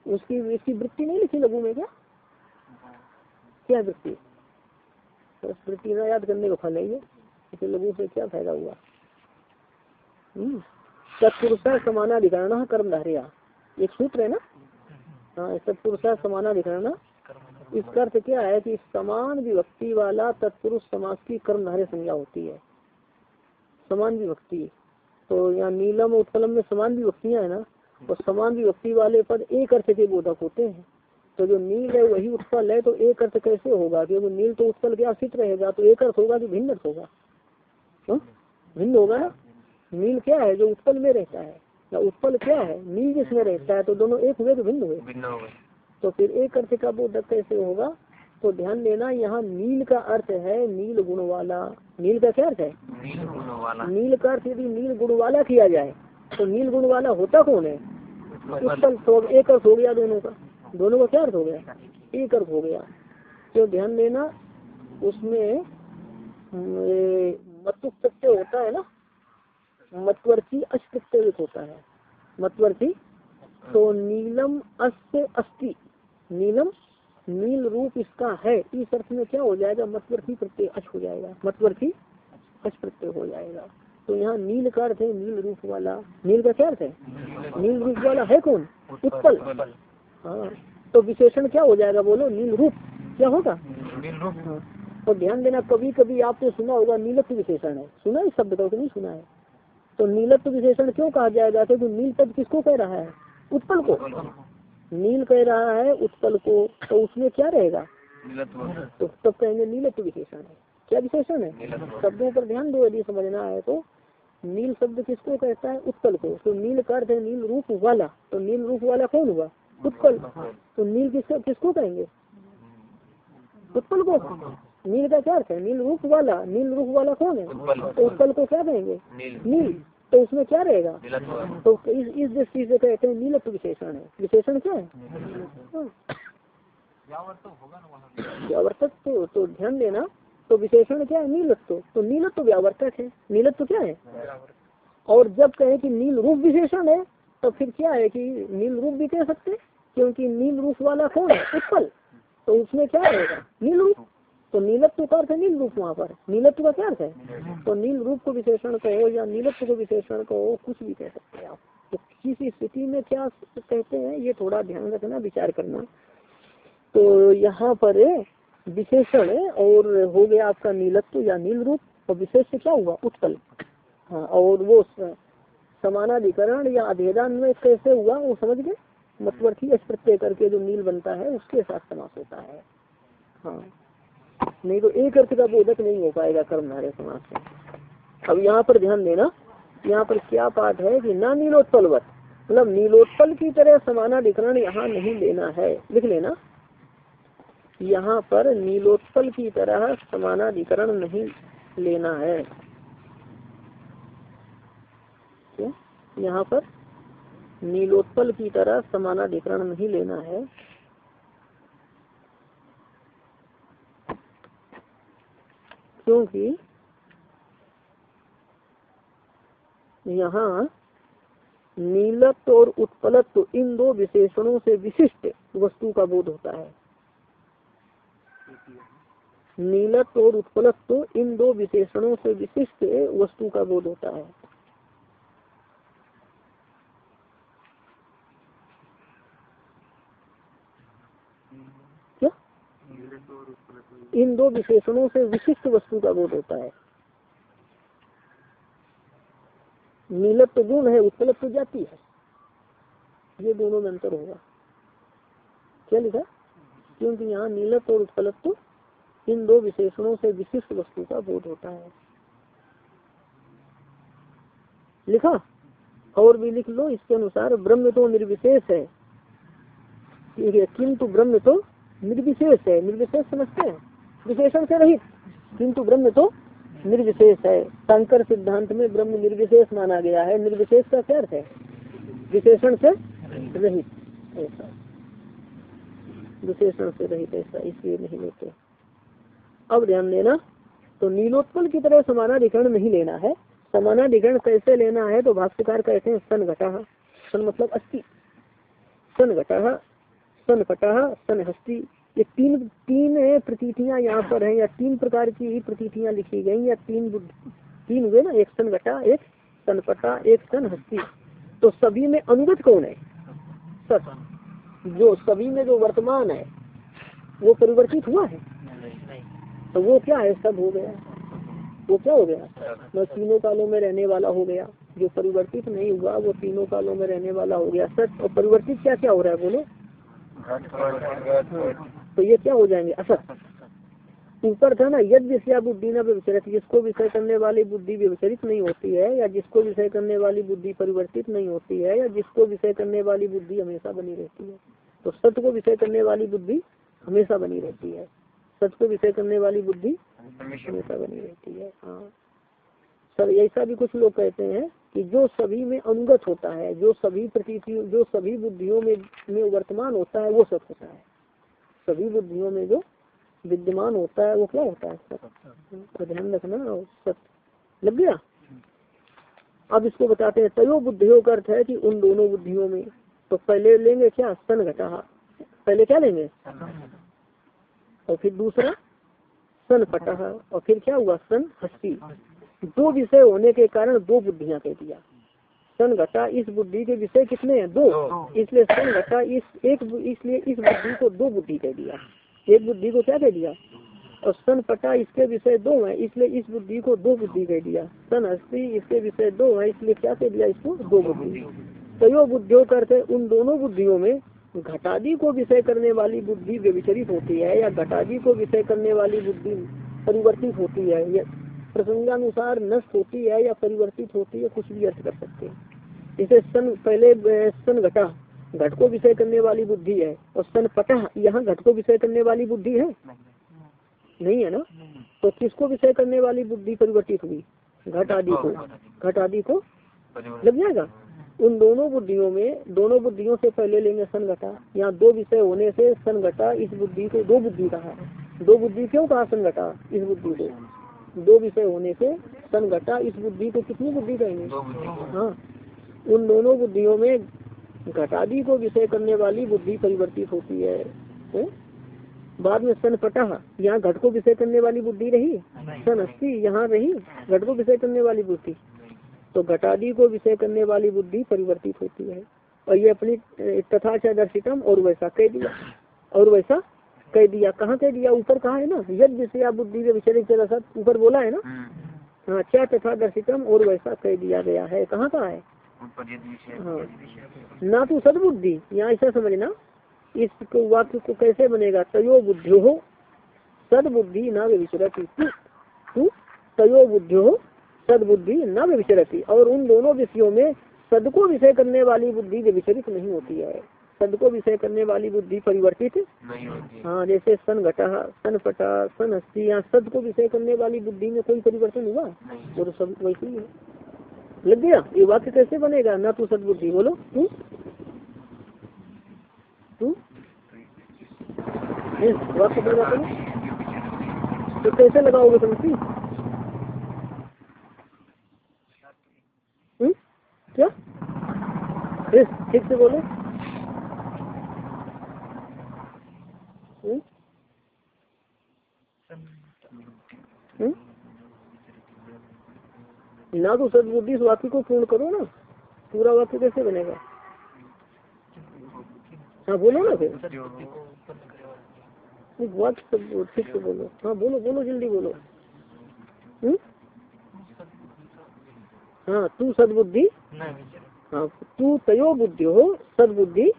उसकी इसकी वृत्ति नहीं लिखी लघु में क्या? क्या वृत्ति? वृत्ति ना याद करने का फल है ये। इसे लघु से क्या फ़ायदा हुआ? सत्पुरुषा समानाधिकरण कर्म धारिया एक सूत्र है ना? हाँ सत्पुरुषा समानाधिकरण। इसका अर्थ क्या है कि समान विभक्ति वाला तत्पुरुष समाज की कर्मधारे संज्ञा होती है। समान विभक्ति। तो यहाँ नीलम उत्पलम में समान विभक्तियाँ है ना? और समान विभक्ति वाले पद एक अर्थ के बोधक होते हैं। तो जो नील है वही उत्पल है तो एक अर्थ कैसे होगा? क्योंकि नील तो उत्पल के आश्रित रहेगा तो एक अर्थ होगा कि भिन्न अर्थ होगा। क्यों? भिन्न होगा ना? नील क्या है जो उत्पल में रहता है? या उत्पल क्या है? नील जिसमें रहता है तो दोनों एक हुए तो भिन्न हुए। तो फिर एक अर्थ का बोधक कैसे होगा? तो ध्यान देना यहाँ नील का अर्थ है नील गुण वाला नील का क्या अर्थ है? नील गुण वाला नील का अर्थ यदि नील गुण वाला किया जाए तो नील गुण वाला होता कौन है? उत्पल। तो एक अर्थ हो गया दोनों का। दोनों का क्या अर्थ हो गया? एक अर्थ हो गया। तो ध्यान देना, उसमें मतुक प्रत्यय होता है ना? मतवर्ती अश प्रत्यय होता है। मतवर्ती तो नीलम अस्य अस्ति। नीलम, नील रूप इसका है। इस अर्थ में क्या हो जाएगा? मतवर्थी प्रत्यय अच हो जाएगा। मतवर्थी अच प्रत्यय हो जाएगा। तो यहाँ नील का अर्थ है नील रूप वाला। नील का क्या अर्थ है? नील रूप वाला है कौन? उत्पल। हाँ। तो विशेषण क्या हो जाएगा बोलो? नील रूप। क्या होगा? नील रूप। हाँ। और ध्यान देना कभी कभी आपने सुना होगा नीलत्व विशेषण है। सुना इस शब्द का नहीं सुना है? तो नीलत्व विशेषण क्यों कहा जाएगा? क्योंकि नील पद किसको कह रहा है? उत्पल को। नील कह रहा है उत्पल को। तो उसमें क्या रहेगा? तो तब कहेंगे नीलत्व विशेषण है। क्या विशेषण है? शब्दों पर ध्यान दो यदि समझना है तो। नील शब्द किसको कहता है? उत्पल को। तो नील का अर्थ है नील रूप वाला। तो नील रूप वाला कौन हुआ? उत्पल। तो नील किसको किसको कहेंगे? उत्पल को। नील का क्या अर्थ है? नील रूप वाला नील रूप वाला कौन है? तो उत्पल को क्या कहेंगे? नील। तो उसमें क्या रहेगा? तो इस इस दृष्टि से कहते हैं नीलत्व विशेषण है। विशेषण क्या है? हाँ। व्यावर्तक तो, तो ध्यान देना। तो विशेषण क्या है? नीलत्व। तो नीलत्व व्यावर्तक है। नीलत्व क्या है? और जब कहें कि नील रूप विशेषण है तो फिर क्या है कि नील रूप भी कह सकते क्योंकि नील रूप वाला कौन है? उत्पल तो उसमें क्या रहेगा? नील रूप। तो नीलत्व का अर्थ है नील रूप वहाँ पर। नीलत्व का क्या अर्थ है? तो नील रूप को विशेषण कहो या नीलत्व को विशेषण कहो, कुछ भी कह सकते हैं आप। तो किस स्थिति में क्या कहते हैं, ये थोड़ा ध्यान रखना, विचार करना। तो यहाँ पर विशेषण और हो गया आपका नीलत्व या नील रूप, और विशेष क्या हुआ? उत्पल हाँ और वो समानाधिकरण या अधेदान में कैसे हुआ, वो समझ गए? मतवर्थी अस प्रत्यय करके जो नील बनता है, उसके साथ समास होता है। हाँ। नहीं तो एक अर्थ का बोधक नहीं हो पाएगा कर्मधारय समास से अब यहाँ पर ध्यान देना, यहाँ पर क्या पाठ है कि ना नीलोत्पलवत मतलब नीलोत्पल की तरह समानाधिकरण यहाँ नहीं लेना है। लिख लेना। यहाँ पर नीलोत्पल की तरह समानाधिकरण नहीं लेना है क्या? यहाँ पर नीलोत्पल की तरह समानाधिकरण नहीं लेना है। क्योंकि यहाँ नीलत्व और उत्पलत्व इन दो विशेषणों से विशिष्ट वस्तु का बोध होता है। नीलत्व और उत्पलत्व इन दो विशेषणों से विशिष्ट वस्तु का बोध होता है क्या इन दो विशेषणों से विशिष्ट वस्तु का बोध होता है। नीलत्व गुण है उत्पलत्व जाति है। ये दोनों में अंतर होगा। क्या लिखा? क्योंकि यहाँ नीलत्व और उत्पलत्व इन दो विशेषणों से विशिष्ट वस्तु का बोध होता है। लिखा? और भी लिख लो, इसके अनुसार ब्रह्म तो निर्विशेष है। ठीक है किंतु ब्रह्म तो निर्विशेष है। निर्विशेष समझते हैं। विशेषण से रहित। किंतु ब्रह्म तो निर्विशेष है। शंकर सिद्धांत में ब्रह्म निर्विशेष माना गया है। निर्विशेष का क्या अर्थ है? विशेषण से रहित। ऐसा। विशेषण से रहित, ऐसा। इसलिए नहीं लेते। अब ध्यान देना तो नीलोत्पल की तरह समानाधिकरण नहीं लेना है। समानाधिकरण कैसे लेना है? तो भाष्यकार कहते हैं सन घटा सन मतलब अस्थि सन घटा सन फटा सन हस्ती ये तीन तीन प्रतीतियाँ यहाँ पर हैं, या तीन प्रकार की प्रतीतियाँ लिखी गई या तीन तीन हुए ना, एक सन घटा, एक सन पटा, एक सन हस्ती। तो सभी में अनुगत कौन है? सत। जो सभी में जो वर्तमान है, वो परिवर्तित हुआ है? तो वो क्या है? सब हो गया। वो क्या हो गया? मैं तीनों कालों में रहने वाला हो गया। जो परिवर्तित नहीं हुआ, वो तीनों कालों में रहने वाला हो गया। सच और परिवर्तित क्या क्या हो रहा है, बोलो? तो ये क्या हो जाएँगे? असत ऊपर था ना, यद विषया बुद्धि न व्यवचरित, जिसको विषय करने वाली बुद्धि व्यवचरित नहीं होती है, या जिसको विषय करने वाली बुद्धि परिवर्तित नहीं होती है, या जिसको विषय करने वाली बुद्धि हमेशा बनी रहती है तो सत्य को विषय करने वाली बुद्धि हमेशा बनी रहती है। सत्य को विषय करने वाली बुद्धि हमेशा बनी रहती है हाँ। सर, ऐसा भी कुछ लोग कहते हैं कि जो सभी में अनुगत होता है, जो सभी प्रतीतियों, जो सभी बुद्धियों में में वर्तमान होता है, वो सत्य होता है। सभी बुद्धियों में जो विद्यमान होता है वो क्या होता है? ध्यान रखना सत्य लग गया। अब इसको बताते हैं तयो बुद्धियों का अर्थ है कि उन दोनों बुद्धियों में तो पहले लेंगे क्या? सन घटा। पहले क्या लेंगे? और फिर दूसरा सन पटह और फिर क्या हुआ? सन हस्ती। दो विषय होने के कारण दो बुद्धियाँ कह दिया। सन घटा इस बुद्धि के विषय कितने हैं? दो। इसलिए सन घटा इस एक इसलिए इस बुद्धि को दो बुद्धि कह दिया। एक बुद्धि को क्या कह दिया? और सन पटा इसके विषय दो है इसलिए इस बुद्धि को दो बुद्धि कह दिया। सन हस्ती इसके विषय दो है इसलिए क्या कह दिया इसको? दो बुद्धि। तयो बुद्धियों करते उन दोनों बुद्धियों में घटादी को विषय करने वाली बुद्धि व्यविचरित होती है या घटादी को विषय करने वाली बुद्धि परिवर्तित होती है या प्रसंगानुसार नष्ट होती है या परिवर्तित होती है कुछ भी अर्थ कर सकते हैं। जैसे सन पहले सन घटा। घट को विषय करने वाली बुद्धि है। और सन पटह यहाँ घट को विषय करने वाली बुद्धि है। नहीं है ना? तो किसको विषय करने वाली बुद्धि परिवर्तित हुई? घट आदि को। घट आदि को लग जाएगा? उन दोनों बुद्धियों में दोनों बुद्धियों से पहले लेंगे सन घटा। यहाँ दो विषय होने से सन घटा इस बुद्धि को दो बुद्धि कहा दो बुद्धि क्यों कहा सन घटा इस बुद्धि को? दो विषय होने से सन घटा इस बुद्धि को कितनी बुद्धि कहेंगे? हाँ। उन दोनों बुद्धियों में घटादी को विषय करने वाली बुद्धि परिवर्तित होती है, है? बाद में सन पटा यहाँ घट को विषय करने वाली बुद्धि रही? सन अस्सी यहाँ रही? घट को विषय करने वाली बुद्धि। तो घटादी को विषय करने वाली बुद्धि परिवर्तित होती है। और ये अपनी तथा दर्शितम और वैसा कह दिया। और वैसा कह दिया। कहाँ कह दिया? ऊपर कहा है ना? यद विषय बुद्धि के विषय ऊपर बोला है ना? हाँ। क्या तथा दर्शितम और वैसा कह दिया गया है। कहाँ कहा है हाँ? ना तो सदबुद्धि यहाँ ऐसा समझना। इस वाक्य को कैसे बनेगा? तयो बुद्धि हो सदबुद्धि न विचरती तू तयो बुद्धि हो सदबुद्धि न विचरती और उन दोनों विषयों में सद को विषय करने वाली बुद्धि विचरित नहीं होती है। सद को विषय करने वाली बुद्धि परिवर्तित नहीं होती। हाँ जैसे सन घटा सन पटा सन हस्ती यहाँ सद को विषय करने वाली बुद्धि में कोई परिवर्तन हुआ? वो तो सब वैसे ही है। लग गया? ये वाक्य कैसे बनेगा? ना तू सदबुद्धि, बोलो। तू तू वाक्य बनेगा तो कैसे लगाओगे समझती? क्या? ठीक से बोलो हुँ? हुँ? ना तो सदबुद्धि वाक्य को पूर्ण करो ना। पूरा वाक्य कैसे बनेगा? हाँ बोलो ना फिर। वाक्य ठीक से बोलो। हाँ बोलो बोलो, जल्दी बोलो। हुँ? हाँ तू सदबुद्धि? हाँ तू तयो बुद्धि हो, सदबुद्धि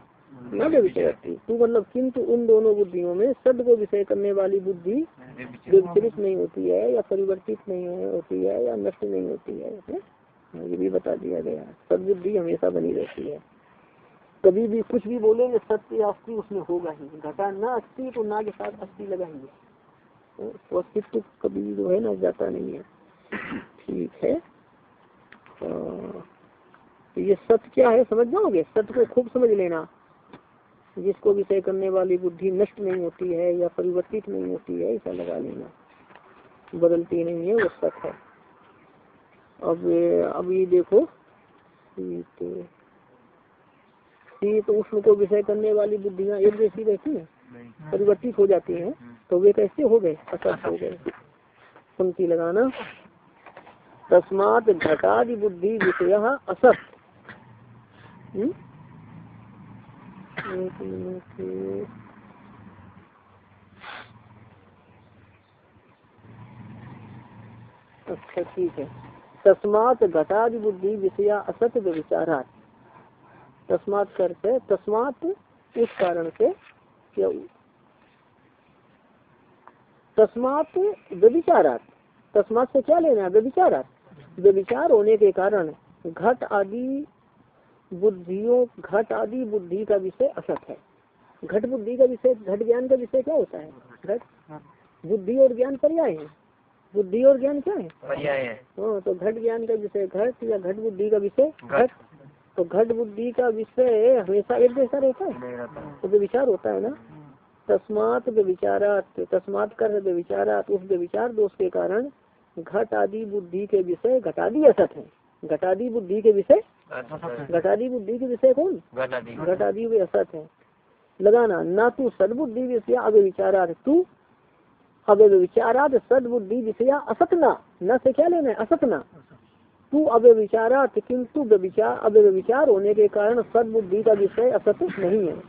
न विषय तू मतलब किंतु उन दोनों बुद्धियों में सद को विषय करने वाली बुद्धि विचलित नहीं होती है या परिवर्तित नहीं होती है या नष्ट नहीं होती है ये भी बता दिया गया सदबुद्धि हमेशा बनी रहती है। कभी भी कुछ भी बोलेंगे सत्य अस्थि उसमें होगा ही। घटा न अस्थि तो ना के साथ अस्थि लगाएँगे। तो अस्तित्व कभी जो है ना जाता नहीं है। ठीक है तो ये सत्य क्या है समझ जाओगे? सत्य को खूब समझ लेना। जिसको विषय करने वाली बुद्धि नष्ट नहीं होती है या परिवर्तित नहीं होती है ऐसा लगा लेना। बदलती नहीं है वो सत्य है। अब अभी देखो तो शीत उष्ण को विषय करने वाली बुद्धियाँ एक जैसी रहती है परिवर्तित हो जाती हैं तो वे कैसे हो गए? असत हो गए। पंक्ति लगाना। तस्मात घटादि बुद्धि विषय असत। अच्छा ठीक है। तस्मात घटादि बुद्धि विषया असत विचारात तस्मात करते तस्मात कारण से क्या तस्मात व्यभिचारात तस्मात से क्या लेना है? व्यभिचारात व्यभिचार होने के कारण घट आदि बुद्धियों घट आदि बुद्धि का विषय असत है। घट बुद्धि का विषय घट ज्ञान का विषय क्या होता है? घट? बुद्धि और ज्ञान पर्याय है। बुद्धि और ज्ञान क्या है? पर्याय है। हाँ तो घट ज्ञान का विषय घट या घट बुद्धि का विषय घट। तो घट बुद्धि का विषय हमेशा एक जैसा रहता है? तो व्यविचार होता है ना? तस्मात व्यविचारात तस्मात कर व्यविचारात उस व्यविचार दोष के कारण घट आदि बुद्धि के विषय घटादि असत है। घटादि बुद्धि के विषय घटादि बुद्धि के विषय कौन? घटा दी असत है। लगाना ना तू सदबुद्धि विषया अव्यविचारात तू अव्यविचारात सदबुद्धि विषया असतना न। से क्या लेना है? असतना तू अव्यविचारात किंतु व्यविचार अव्यविचार होने के कारण सदबुद्धि का विषय असत नहीं है।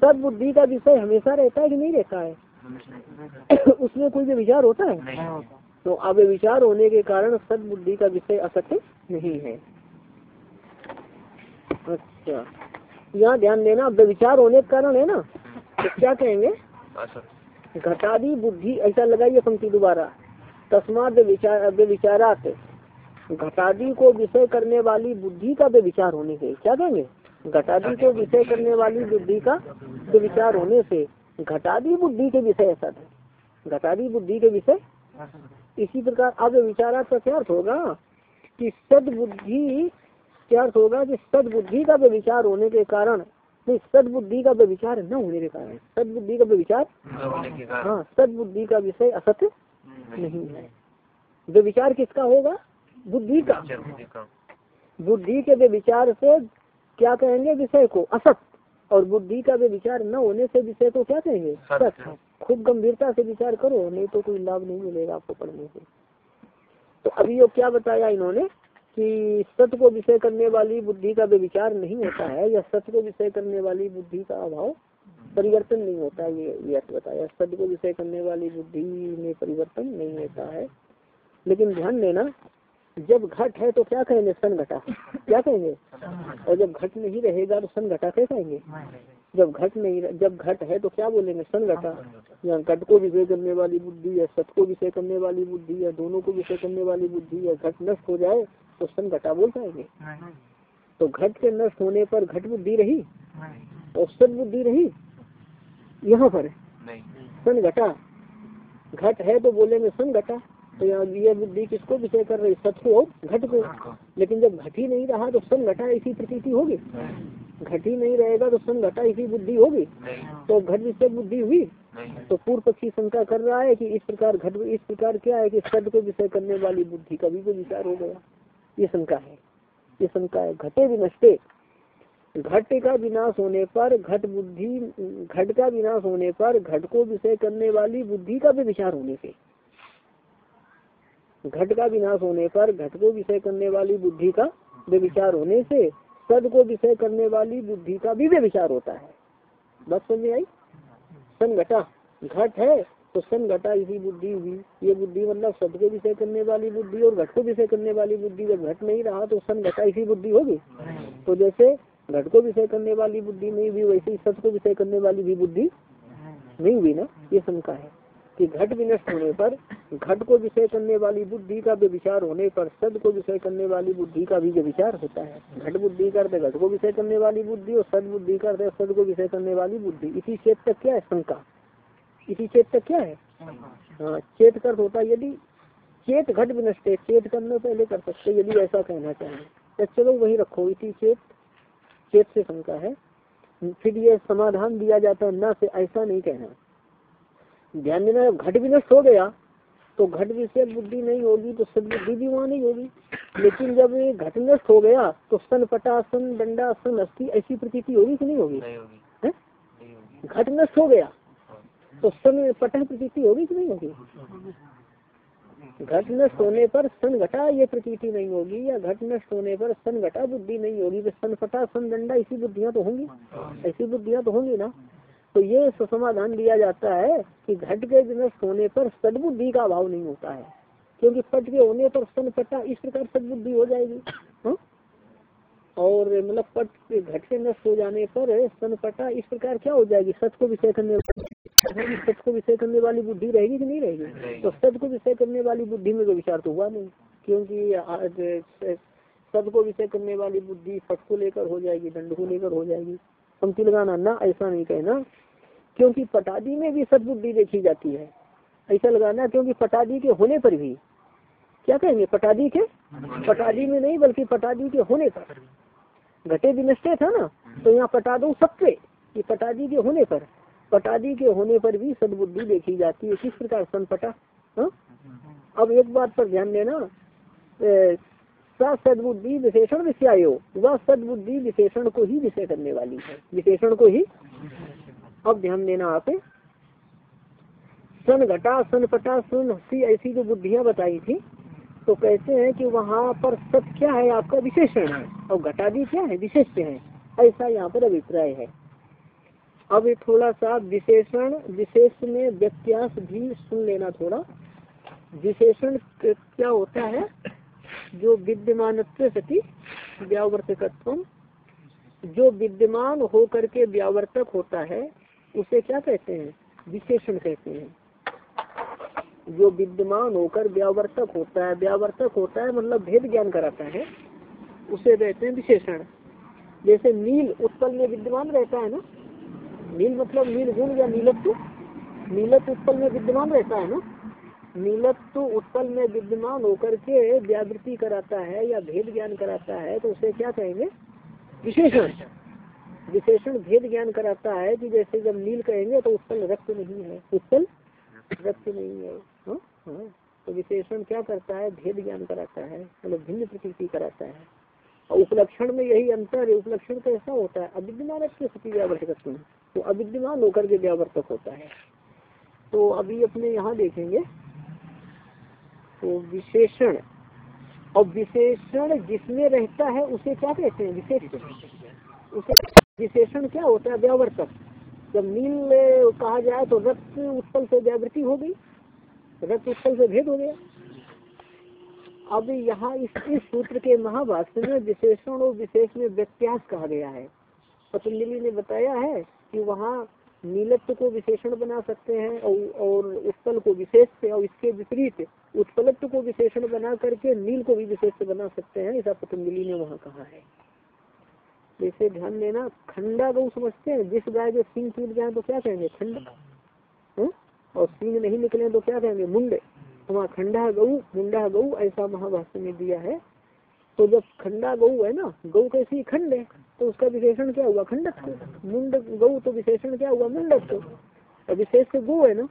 सदबुद्धि का विषय हमेशा रहता है कि नहीं रहता है? *coughs* उसमें कोई भी विचार होता है? नहीं। तो अव्यविचार होने के कारण सदबुद्धि का विषय असत्य नहीं है। अच्छा। यहाँ ध्यान देना व्यविचार होने के कारण है ना तो क्या कहेंगे? असत घटादी बुद्धि ऐसा लगाइए पंक्ति दोबारा। तस्मात विचार व्यविचारात। घटादी को विषय करने वाली बुद्धि का व्यविचार होने से क्या कहेंगे? घटादी को विषय करने वाली बुद्धि का व्यविचार होने से घटादी बुद्धि के विषय ऐसा था। घटादी बुद्धि के विषय? इसी प्रकार अब विचारा का क्या अर्थ होगा? कि सदबुद्धि क्या अर्थ होगा कि सदबुद्धि का विचार होने के कारण नहीं सदबुद्धि का व्यविचार न होने के कारण सदबुद्धि का विचार होने के कारण। हाँ सदबुद्धि का विषय असत्य नहीं। है। व्यविचार किसका होगा? बुद्धि का। बुद्धि का। बुद्धि के व्यविचार से क्या कहेंगे? विषय को असत और बुद्धि का व्यविचार न होने से विषय को क्या कहेंगे? सत्य। सत्य। खूब गंभीरता से विचार करो नहीं तो कोई लाभ नहीं मिलेगा आपको पढ़ने से। तो अभी ये क्या बताया इन्होंने? कि सत्य को विषय करने वाली बुद्धि का व्यविचार नहीं होता है, या सत्य को विषय करने वाली बुद्धि का अभाव परिवर्तन नहीं होता ये अर्थ बताया। सत्य को विषय करने वाली बुद्धि में परिवर्तन नहीं होता है। लेकिन ध्यान देना, जब घट है तो क्या कहेंगे? सन घटा क्या कहेंगे? और जब घट नहीं रहेगा तो सन घटा क्या कहेंगे? जब घट नहीं जब घट है तो क्या बोलेंगे? सन घटा या घट को विषय करने वाली बुद्धि, या सत को विषय करने वाली बुद्धि, या दोनों को विषय करने वाली बुद्धि, या घट नष्ट हो जाए तो सन घटा बोल पाएँगे तो घट के नष्ट होने पर घट बुद्धि रही? और सद बुद्धि रही? यहाँ पर। नहीं। सन घटा घट है तो बोलेंगे सन घटा तो यहाँ बुद्धि किसको विषय कर रही? सत को घट को। लेकिन जब घट ही नहीं रहा तो सन घटा ऐसी प्रतीति होगी? घट ही नहीं रहेगा तो सन घटा ऐसी बुद्धि होगी? तो घट विषय बुद्धि हुई? तो पूर्व पक्षी शंका कर रहा है कि इस प्रकार घट इस प्रकार क्या है कि सद को विषय करने वाली बुद्धि का भी कोई विचार हो गया। ये शंका है। ये शंका है, घटे विनष्टे। घट का विनाश होने पर, घट बुद्धि, घट का विनाश होने पर, घट को विषय करने वाली बुद्धि का भी विचार होने से। घट का विनाश होने पर, घट को विषय करने वाली बुद्धि का विचार होने से, सद को विषय करने वाली बुद्धि का भी विचार होता है। बस समझ आई? सन घटा घट है तो सन घटा इसी बुद्धि हुई ये बुद्धि मतलब सद को विषय करने वाली बुद्धि और घट को विषय करने वाली बुद्धि। जब घट नहीं रहा तो सन घटा इसी बुद्धि होगी। तो जैसे घट को विषय करने वाली बुद्धि नहीं हुई, वैसे ही सद को विषय करने वाली भी बुद्धि नहीं हुई ना? ये शंका है कि घट विनष्ट होने पर, घट को विषय करने वाली बुद्धि का विचार होने पर, सद को विषय करने वाली बुद्धि का भी विचार होता है, घट बुद्धि का अर्थ घट को विषय करने वाली बुद्धि और सद बुद्धि का अर्थ सद को विषय करने वाली बुद्धि। इसी क्षेत्र तक क्या है? शंका। इसी चेत तक क्या है? हाँ चेत कर होता है यदि चेत घट विनष्ट है चेत करने पहले कर सकते यदि ऐसा कहना चाहें। तो चलो वही रखो इसी चेत चेत से शंका है। फिर ये समाधान दिया जाता है न से ऐसा नहीं कहना। ध्यान देना घट भी नष्ट हो गया तो घट विषय बुद्धि नहीं होगी तो सदबुद्धि भी वहाँ नहीं होगी। लेकिन जब ये घट नष्ट हो गया तो सन पटा सन डंडा सन अस्थि ऐसी प्रतीति होगी कि? नहीं होगी? घट नष्ट हो गया तो सन पटह प्रतीति होगी कि नहीं होगी? घट नष्ट होने पर सन घटा, ये प्रतीति नहीं होगी, या घट नष्ट होने पर सन घटा, बुद्धि नहीं होगी। तो सन फटा सन डंडा ऐसी बुद्धियाँ तो होंगी। ऐसी बुद्धियाँ तो होंगी ना। तो ये समाधान दिया जाता है कि घट के नष्ट होने पर सदबुद्धि का अभाव नहीं होता है। क्योंकि पट के होने पर सन पटा, इस प्रकार सदबुद्धि हो जाएगी। हाँ? और मतलब पट के घट के नष्ट हो जाने पर सन पटा, इस प्रकार क्या हो जाएगी? सत को विषय करने सत्य को विषय करने वाली बुद्धि रहेगी कि नहीं रहेगी? तो सत्य को विषय करने वाली बुद्धि में तो विचार तो हुआ नहीं क्योंकि सत्य को विषय करने वाली बुद्धि फट को लेकर हो जाएगी दंड को लेकर हो जाएगी। पंक्ति लगाना ना ऐसा नहीं कहना क्योंकि पटादी में भी सदबुद्धि देखी जाती है। ऐसा लगाना क्योंकि पटादी के होने पर भी। क्या कहेंगे पटादी के? पटादी में नहीं बल्कि पटादी के होने पर घटे विनष्टे था ना तो यहाँ पटा दो सबसे कि पटादी के होने पर। पटादी के होने पर भी सदबुद्धि देखी जाती है। किस प्रकार सन पटा हा? अब एक बात पर ध्यान देना। सदबुद्धि विशेषण विषयायो वह सदबुद्धि विशेषण को ही विषय करने वाली है। विशेषण को ही। अब ध्यान देना आप सन घटा सन पटा सन हसी ऐसी जो बुद्धियाँ बताई थी तो कहते हैं कि वहाँ पर सब क्या है? आपका विशेषण है। और घटादी क्या है? विशेष है। ऐसा यहाँ पर अभिप्राय है। अब थोड़ा सा विशेषण, विशेष में व्यत्यास भी सुन लेना थोड़ा। विशेषण क्या होता है? जो विद्यमान सती व्यावर्तकत्व जो विद्यमान होकर के व्यावर्तक होता है, उसे क्या कहते हैं? विशेषण कहते हैं। जो विद्यमान होकर व्यावर्तक होता है, व्यावर्तक होता है मतलब भेद ज्ञान कराता है, उसे कहते हैं विशेषण। जैसे नील उत्पल में विद्यमान रहता है ना नील मतलब नील गुण या नीलत्व नीलत्व उत्पल में विद्यमान रहता है ना? नीलत्व उत्पल में विद्यमान होकर के व्यावृत्ति कराता है या भेद ज्ञान कराता है तो उसे क्या कहेंगे? विशेषण। विशेषण भेद ज्ञान कराता है कि जैसे जब नील कहेंगे तो उत्पल रक्त नहीं है। उत्पल रक्त नहीं है। हा? हा? तो विशेषण क्या करता है? भेद ज्ञान कराता है मतलब भिन्न प्रकृति कराता है। उपलक्षण में यही अंतर है, उपलक्षण कैसा होता है, अविद्यमान स्थिति व्यावर्तक तो अविद्यमान होकर के व्यावर्तक होता है। तो अभी अपने यहाँ देखेंगे। तो विशेषण, और विशेषण जिसमें रहता है, उसे क्या कहते हैं? विशेष उसे विशेषण क्या होता है? व्यावर्तक जब नील कहा जाए तो रक्त उत्पल से व्यावृत्ति हो गई। रक्त उत्पल से भेद हो गया। अब यहाँ इस सूत्र के महाभाष्य में विशेषण और विशेष में व्यत्यास कहा गया है। पतंजलि ने बताया है कि वहाँ नीलत्व को विशेषण बना सकते हैं और, और उत्पल को विशेष से और इसके विपरीत उत्पलत्व को विशेषण बना करके नील को भी विशेष बना सकते हैं ऐसा पतंजलि ने वहाँ कहा है। जैसे ध्यान देना खंडा गौ समझते हैं। जिस गाय के सिंह टूट जाए तो क्या कहेंगे? खंड। और सिंह नहीं निकले तो क्या कहेंगे? मुंडे। वहाँ खंडा गऊ मुंडा गऊ ऐसा महाभाष्य में दिया है। तो जब खंडा गऊ है ना गऊ कैसी खंड है तो उसका विशेषण क्या हुआ? खंडक मुंड गऊ तो विशेषण क्या हुआ? मुंडक और विशेष तो गो है ना।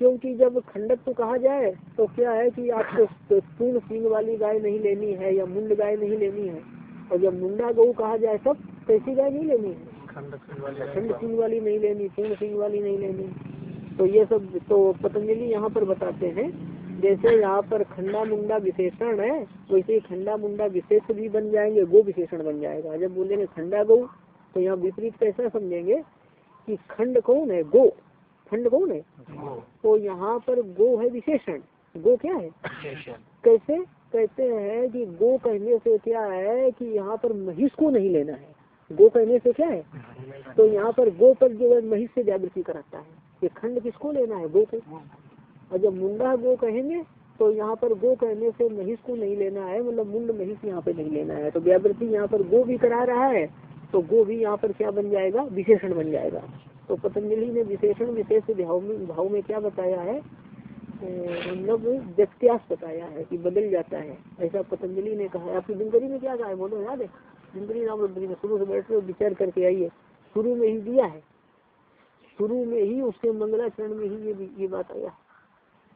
क्योंकि जब खंडक तो कहा जाए तो क्या है कि आपको पूर्ण सिंह वाली गाय नहीं लेनी है या मुंड गाय नहीं लेनी है। और जब मुंडा गऊ कहा जाए तब कैसी गाय नहीं लेनी है। खंड सिंह वाली नहीं लेनी पूर्ण सिंह वाली नहीं लेनी। तो ये सब तो पतंजलि यहाँ पर बताते हैं। जैसे यहाँ पर खंडा मुंडा विशेषण है वैसे खंडा मुंडा विशेष भी बन जाएँगे गो विशेषण बन जाएगा। जब बोलेंगे खंडा गौ तो यहाँ विपरीत कैसा समझेंगे कि खंड कौन है? गो। खंड कौन है? तो यहाँ पर गो है विशेषण। गो क्या है? कैसे? कहते हैं कि गो कहने से क्या है कि यहाँ पर महिष को नहीं लेना है। गो कहने से क्या है? तो यहाँ पर गो पर जो है महिष से जागृति कराता है। ये खंड किसको लेना है? गो को। और जब मुंडा गो कहेंगे तो यहाँ पर गो कहने से महिष को नहीं लेना है मतलब मुंड महिष यहाँ पे नहीं लेना है। तो व्यावृत्ति यहाँ पर गो भी करा रहा है तो गो भी यहाँ पर क्या बन जाएगा? विशेषण बन जाएगा। तो पतंजलि ने विशेषण, विशेष भाव में भाव में क्या बताया है? मतलब व्यत्यास बताया है कि बदल जाता है। ऐसा पतंजलि ने कहा है। आपकी दिनकरी में क्या कहा है? बोलो, याद है? दिनकरी राम में शुरू से बैठ विचार करके आइए। शुरू में ही दिया है। शुरू में ही उसके मंगलाचरण में ही ये ये बात आया।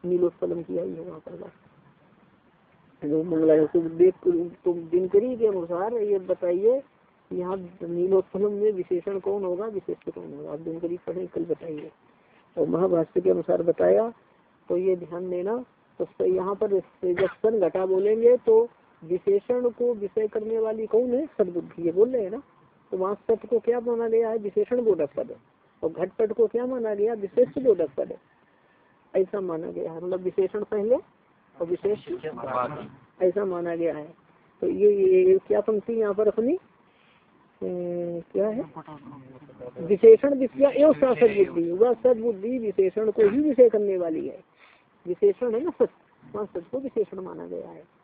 नीलोत्पलम किया ही वहाँ पर जो मंगला देख, तुम दिनकरी के अनुसार ये बताइए, यहाँ नीलोत्पलम में विशेषण कौन होगा विशेष कौन होगा? आप दिनकरी पढ़े, कल बताइए। और महाभाष्य के अनुसार बताया तो ये ध्यान देना तो यहाँ पर सन घटा बोलेंगे तो विशेषण को विषय करने वाली कौन है? सदबुद्धि, ये बोल रहे हैं ना? तो वहाँ सत्य को क्या माना गया है? विशेषण बोधक पद और घटपट को क्या माना गया? विशेष बोधक पद ऐसा माना गया है। मतलब विशेषण पहले और विशेष ऐसा माना गया है। तो ये, ये, क्या पंक्ति यहाँ पर अपनी? क्या है? विशेषण विषया वह सदबुद्धि विशेषण को ही विषय करने वाली है। विशेषण है ना सच वहाँ सच को विशेषण माना गया है।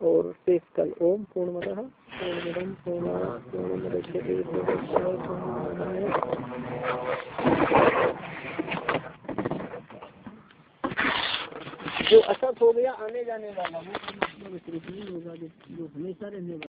और शेष कल ओम पूर्ण पूर्णमदम पूर्णमुदच्यते जो असत हो गया आने जाने वाला वो हमेशा रहने वाला